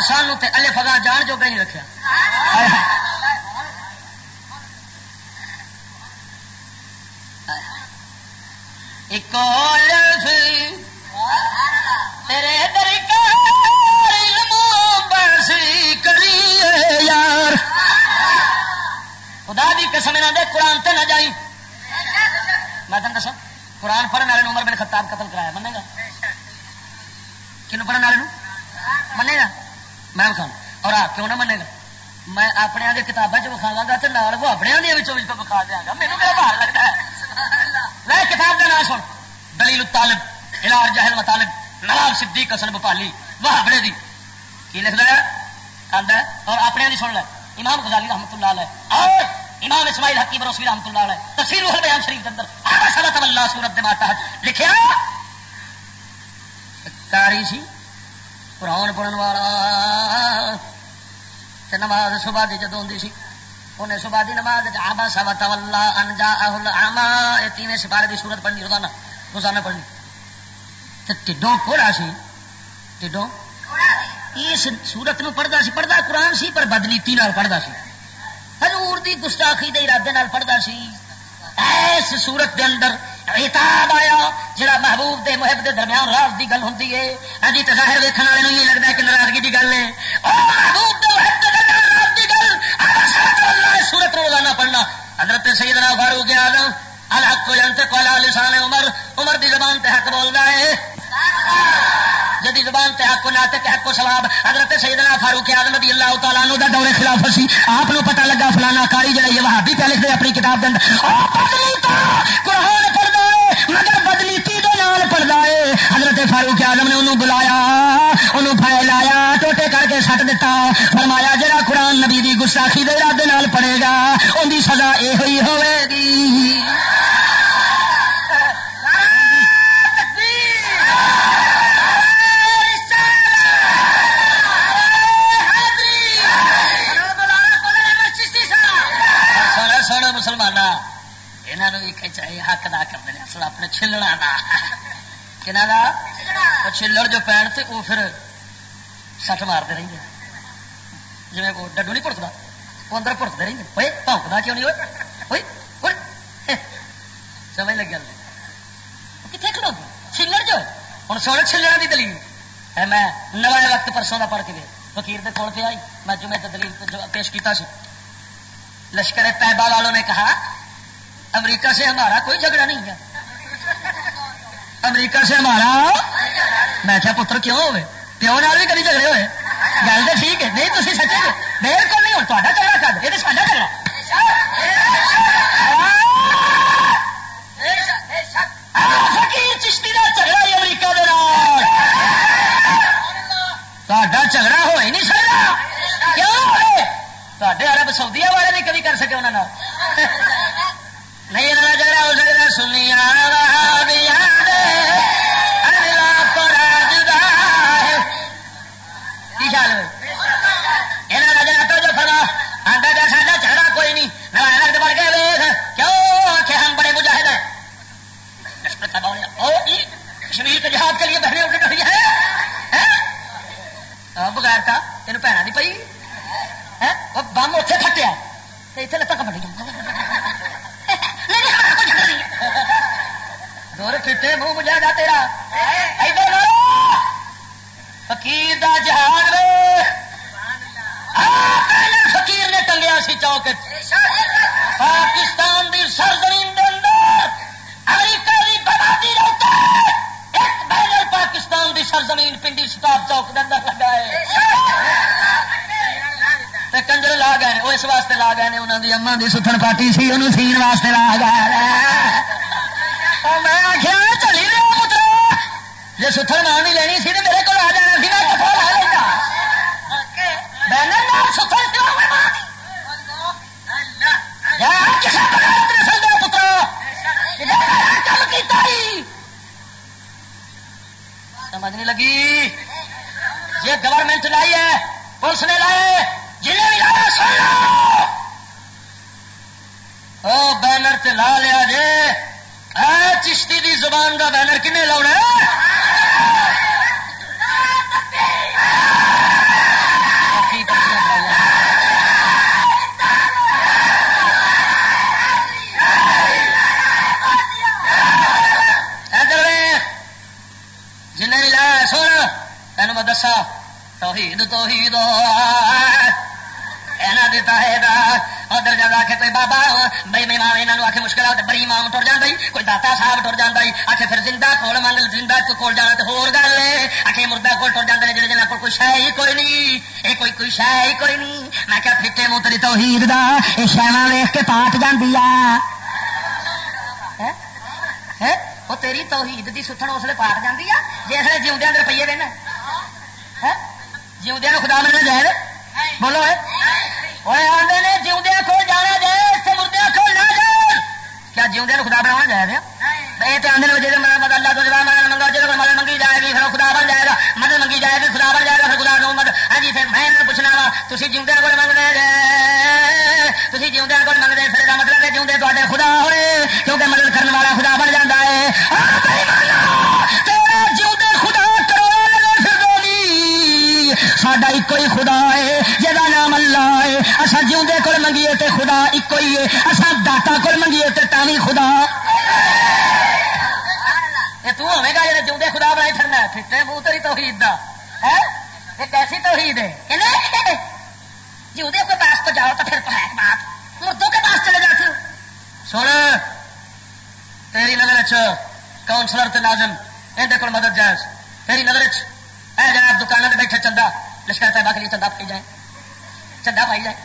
سانو تے الف جان جو نہیں رکھا ایک تیرے یار۔ خدا بھی قسم نہ دے قرآن تے نہ جائی۔ میں تین دسا قرآن پڑھنے والے عمر بن خطاب قتل کرایا منے گا کنو پڑھنے والے منے گا میں بخا اور آپ کیوں نہ منے گا میں اپنے آگے کتابیں چ بکھاوا گا تو نال وہ اپنے بخا دیا گا میرے میرا باہر لگتا ہے؟ میں کتاب کا نام سن۔ دلیل الطالب علاج جہل مطالب نواب صدیق حسن بپالی وہ اپنے دی۔ کی لکھتا ہے۔ آدھا اور اپنے دی سن لے۔ امام غزالی رحمت اللہ علیہ۔ اور امام اسماعیل حکیم رسول رحمت اللہ علیہ۔ تفسیر بیان شریف اندر۔ اللہ سورت ماتحت لکھیا! کاری سی؟ قرآن پڑھن والا نماز صبح کی جدو ہوں سی انہیں صبح کی نماز آبا سا تولا انجا آما یہ تین سپارے کی سورت پڑھنی روزانہ روزانہ پڑھنی ٹھڈوں کوڑا سی ٹھڈوں اس سورت نو پڑھتا سی پڑھتا قرآن سی پر بدنیتی پڑھتا سی حضور دی گستاخی دے ارادے پڑھتا سی اس سورت دے اندر عتاب آیا، جڑا محبوب دے محب دے درمیان راز دی گل ہوتی ہے۔ ہاں جی تو ظاہر ویکن والے نہیں لگتا کہ ناراضگی دی گل ہے۔ محبوب دے محب دے درمیان راز دی گل۔ اللہ سورت روزانہ پڑھنا۔ حضرت سیدنا فاروق اعظم الحق کو جانتے کو لسان عمر عمر دی زبان تے حق بول رہا ہے۔ جدی زبان تے حق کو ناتے تے حق کو سواب حضرت سیدنا فاروق اعظم رضی اللہ تعالیٰ عنہ دا دور خلاف سی، آپ نو پتہ لگا فلانا کاری جڑا یہ وہابی پہ لکھ دے اپنی کتاب دے اندر قرآن پڑھدا ہے مگر بدنیتی دے نال پڑھدا ہے حضرت فاروق اعظم نے انہوں بلایا، انہوں پھیلایا ٹوٹے کر کے سٹ دیتا فرمایا، جڑا قرآن نبی دی گستاخی دے ارادے نال پڑھے گا، ان دی سزا اے ہوئی ہوے گی. یہاں حق ادا کرتے ہیں اصل اپنے چلنا کا چلڑ جو پہن سے وہ پھر سٹ مارتے رہتے جی وہ ڈڈو نہیں پڑتا وہ اندر پڑتے رہتے ہوئے پونکتا کیوں نہیں؟ ہوئے ہوئے سمجھ لگ گل؟ کتنے کھلو چلڑ جو۔ ہوں سونے چلڑا کی دلیل۔ ہے میں نوا وقت پرسوں کا پڑھ کے وکیل کے کول پہ آئی۔ میں جمعے دلیل پیش کیا لشکر طیبہ والوں نے کہا امریکہ سے ہمارا کوئی جھگڑا نہیں ہے۔ امریکہ سے ہمارا میں کیا پتر کیوں ہوئے؟ پیو نال بھی کبھی جھگڑے ہوئے؟ گل تو ٹھیک ہے۔ نہیں تھی سچے بالکل نہیں ہوں تا جھگڑا کر یہ تو سا جھگڑا چشتی کا جھگڑا ہی امریکہ تا جھگڑا ہو ہی نہیں سکتا کیوں تے عرب سعودیا والے نہیں کبھی کر سکے انہوں نہیں۔ ہو سکتا سنیا کوئی کیوں؟ آخے ہم بڑے کشمیر کے جہاد کے لیے اٹھ رہی ہے۔ بغیر تین بھنا نہیں پی بم اتنے پھٹیا۔ اتنے لتا کپڑی دور پھٹے منہ مجھا جا تیرا فقیر دا جہان فقیر نے ٹنگیا سی چوک پاکستان دی سرزمین دے اندر امریکہ دی بربادی رہتا ایک بینر پاکستان دی سرزمین پنڈی سٹاپ چوک دے اندر لگا ہے کنجر لا گئے وہ اس واسطے لا گئے انہوں نے اما کی ستن پاٹی سی انہوں سین واسطے لا گیا میں آخیا چلی رہا پتر جی ستن نہ بھی لینی سی تو میرے کو آ جانا سی میں کتوں لا لینا ستن پتر سمجھ نہیں لگی یہ گورنمنٹ لائی ہے پولیس نے لائے جنہیں بھی لایا سن لو بینر تے لا لیا جے اے چشتی دی زبان دا بینر کنے لاؤنا جنہیں بھی لایا سن تین میں دسا توحید توحید ادھر جا کے کوئی بابا بھائی مہمان یہاں آخ مشکل ہے بڑی مام ٹر جانا کوئی داتا صاحب ٹر جانا آخر پھر زندہ کول منگ زندہ کول جانا تو ہو گل ہے۔ آخ مردہ کول ٹر جاتے ہیں جہاں جنہیں کوئی شہ ہی کوئی نہیں یہ کوئی کوئی شہ ہی کوئی نہیں میں کیا پھٹے منہ تری تو ہیر یہ شہر ویخ کے پاٹ جاتی ہے وہ تیری توحید کی ستن اس لیے پاٹ جاتی ہے جس جیوندیا روپیے دینا جیوندیا خدا ملنا جائے بولو وہ آدھے نے جیوندیا کو جانا جائے اتنے مردیا کو نہ جائے کیا جیوندیا خدا بنا جائے یہ تو آدھے جی مدد اللہ تو جب منگا مدد منگی جائے گی پھر خدا بن جائے گا مدد منگی جائے گی خدا بن جائے گا پھر خدا کو مدد ہاں جی پھر میں پوچھنا وا تھی جیوندیا کو منگنے تھی جیوندیا کو منگتے پھر مطلب ہے جیوندے تے خدا ہوئے کیونکہ مدد کرنے والا خدا بن جاتا ہے ساڈا ایکو ہی خدا ہے جہاں نام اللہ ہے۔ اصا جیوے کول منگیے تے خدا ایکو ہی ہے۔ اصا داتا کول منگیے تے تاوی خدا۔ تمے گا جی خدا بنائی چڑنا پھٹے تیری توحید دا۔ ہے؟ کیسی توحید ہے۔ پاس تو جاؤ تو پھر ہے بات۔ مردوں کے پاس چلے جاتے سن تیری نظر چ تے اندر مدد جائز۔ تیری نظر اے جناب دکان بیٹھے چندہ۔ لشکر طیبہ کے لیے چندہ پائی جائے، چندہ پائی جائے۔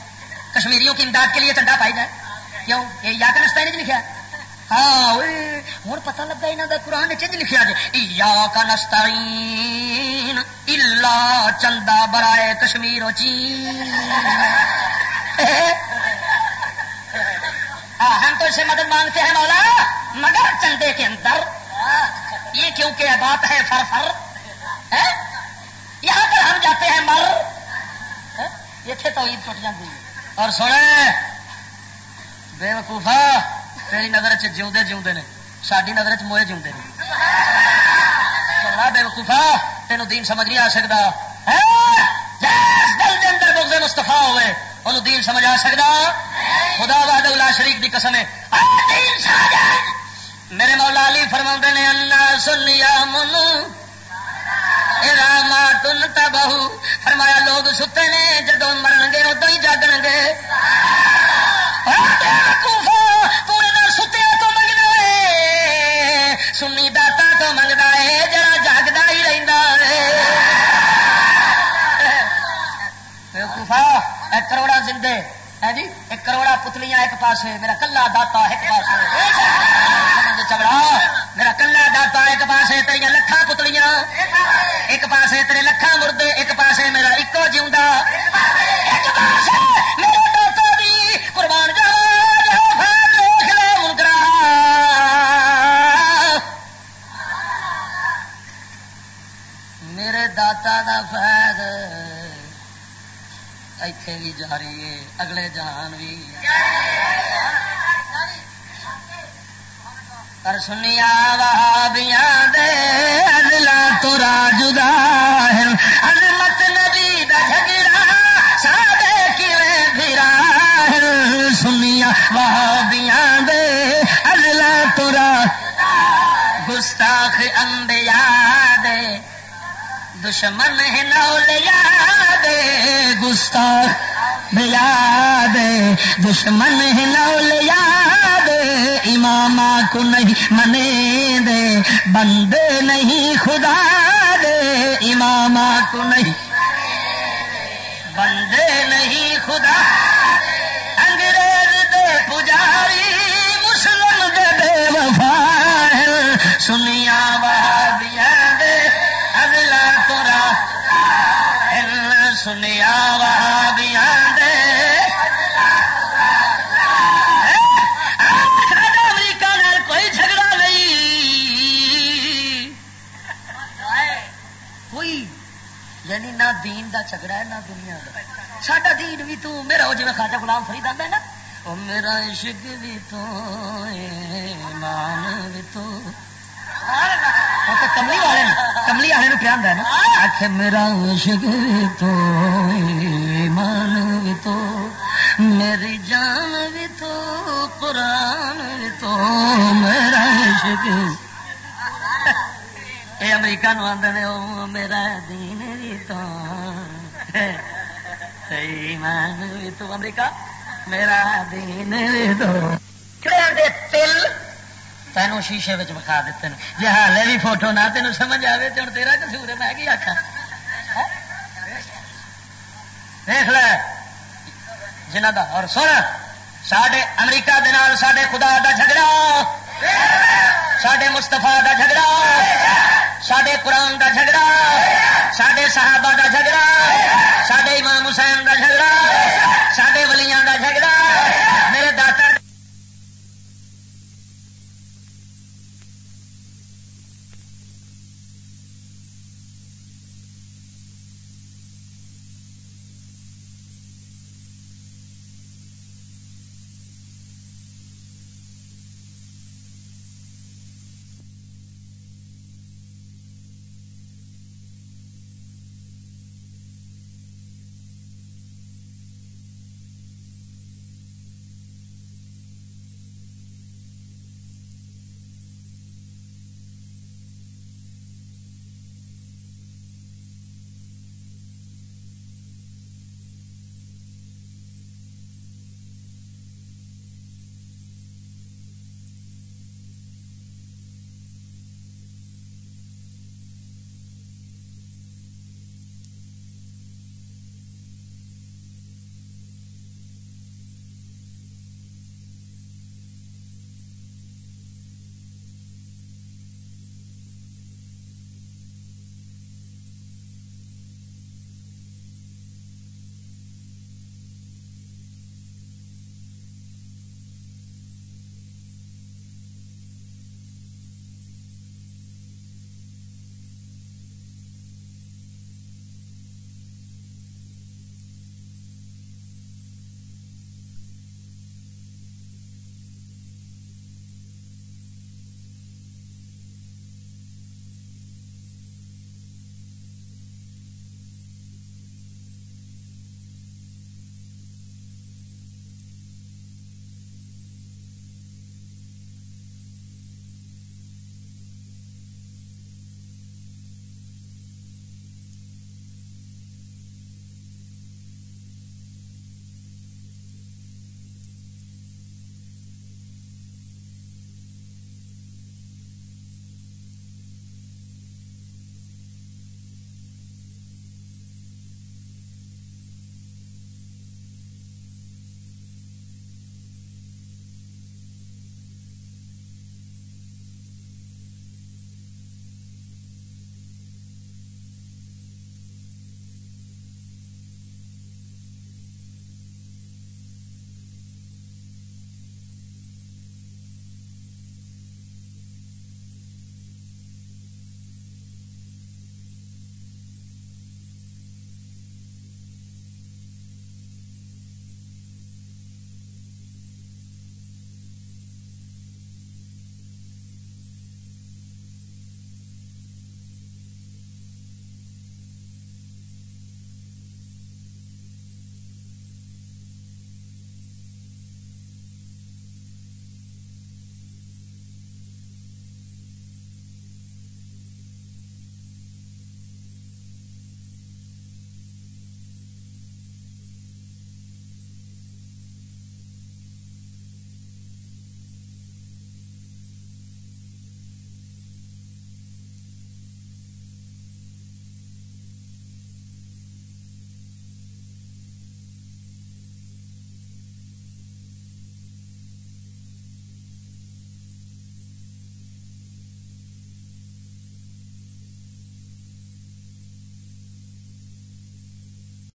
کشمیریوں کی امداد کے لیے چندہ پائی جائے۔ کیوں؟ یہ یا کا نستا نہیں لکھا ہاں ہوں پتا لگا یہاں کا قرآن چنج لکھا جی یا کا نستا الا چندہ برائے کشمیر و چین۔ ہم تو اسے مدد مانگتے ہیں مولا، مگر چندے کے اندر۔ یہ کیونکہ بات ہے فر فر یہاں پر ہم جاتے ہیں مر۔ ہاں؟ یہ تو عید ٹوٹ جاتی ہے اور سونے، بے وقوفا تیری نظر چیوندے جیوندے نے۔ ساری نظر چ موئے جیوندے نے۔ سونا، بے وقوفا تینوں دین سمجھ نہیں آ سکتا ہاں؟ دل کے اندر بغض مستفا ہوئے انہوں دین سمجھ آ سکتا خدا باد اللہ شریف کی قسم ہے۔ ہاں، میرے مولا علی فرما نے، اللہ سنیا من تن بہو فرمایا لوگ ستے نے جدو مرن گے ادو ہی جاگن گے پورے دن ستے تو منگنا ہے۔ سنی داتا تو ہے، جڑا جاگتا ہی رہتا ہے۔ کروڑا زندے۔ ہے جی؟ ایک کروڑا پتلیاں ایک پاس میرا کلا داتا ایک پاس چگڑا جی میرا کلا داتا ایک پاس تیریا لکھان پتلیاں۔ ایک پاس تیرے لکھان مردے، ایک پاس میرا ایکو جیوا ایک پاس میرے داتا دی قربان میرے داتا دا فیض ایتھے بھی جاری ہے، اگلے جہان بھی پر سنیا وہابیاں دے ادلا تورا جدا ہے عظمت نبی دا جھگڑا سادے کیویں پھرا ہے سنیا وہابیاں دے ادلا تورا گستاخ انبیاء دے، دشمن ہے نول یاد گستاخ یاد دشمن ہے نول یاد امام کو نہیں منے دے بندے نہیں، خدا دے۔ امام کو نہیں بندے نہیں، خدا انگریز دے پجاری، مسلم دے بے وفا سنیا بہادیا دے، اگلا تورا سنیا وہابیا دے۔ یعنی نہ دین دا جھگڑا ہے، نہ دنیا کا ساڈا دین بھی تو میرا وہ جی خاجا غلام فرید آتا ہے نا۔ وہ میرا عشق بھی تو ایمان بھی تو۔ کملی والے کملی والے کیا ہے نا۔ آخ میرا عشق تو ایمان بھی تو۔ میری جان بھی تو، قرآن بھی تو۔ میرا عشق۔ یہ امریکہ نو آدھے میرا دین بھی بھی تو امریکہ، میرا دین بھی تو۔ تل تینوں شیشے بکھا دیتے ہیں۔ جی ہالے بھی فوٹو نہ تینوں سمجھ آئے تو ہوں تیرا کسور ہے، میں کی آخا دیکھ لے۔ جنہ دا اور سن سڈے امریکہ دے نال سڈے خدا دا جھگڑا۔ سڈے مستفا دا جھگڑا سڈے قرآن دا جھگڑا سڈے صحابہ دا جھگڑا سڈے امام حسین دا جھگڑا سڈے ولیاں دا جھگڑا۔ میرے دا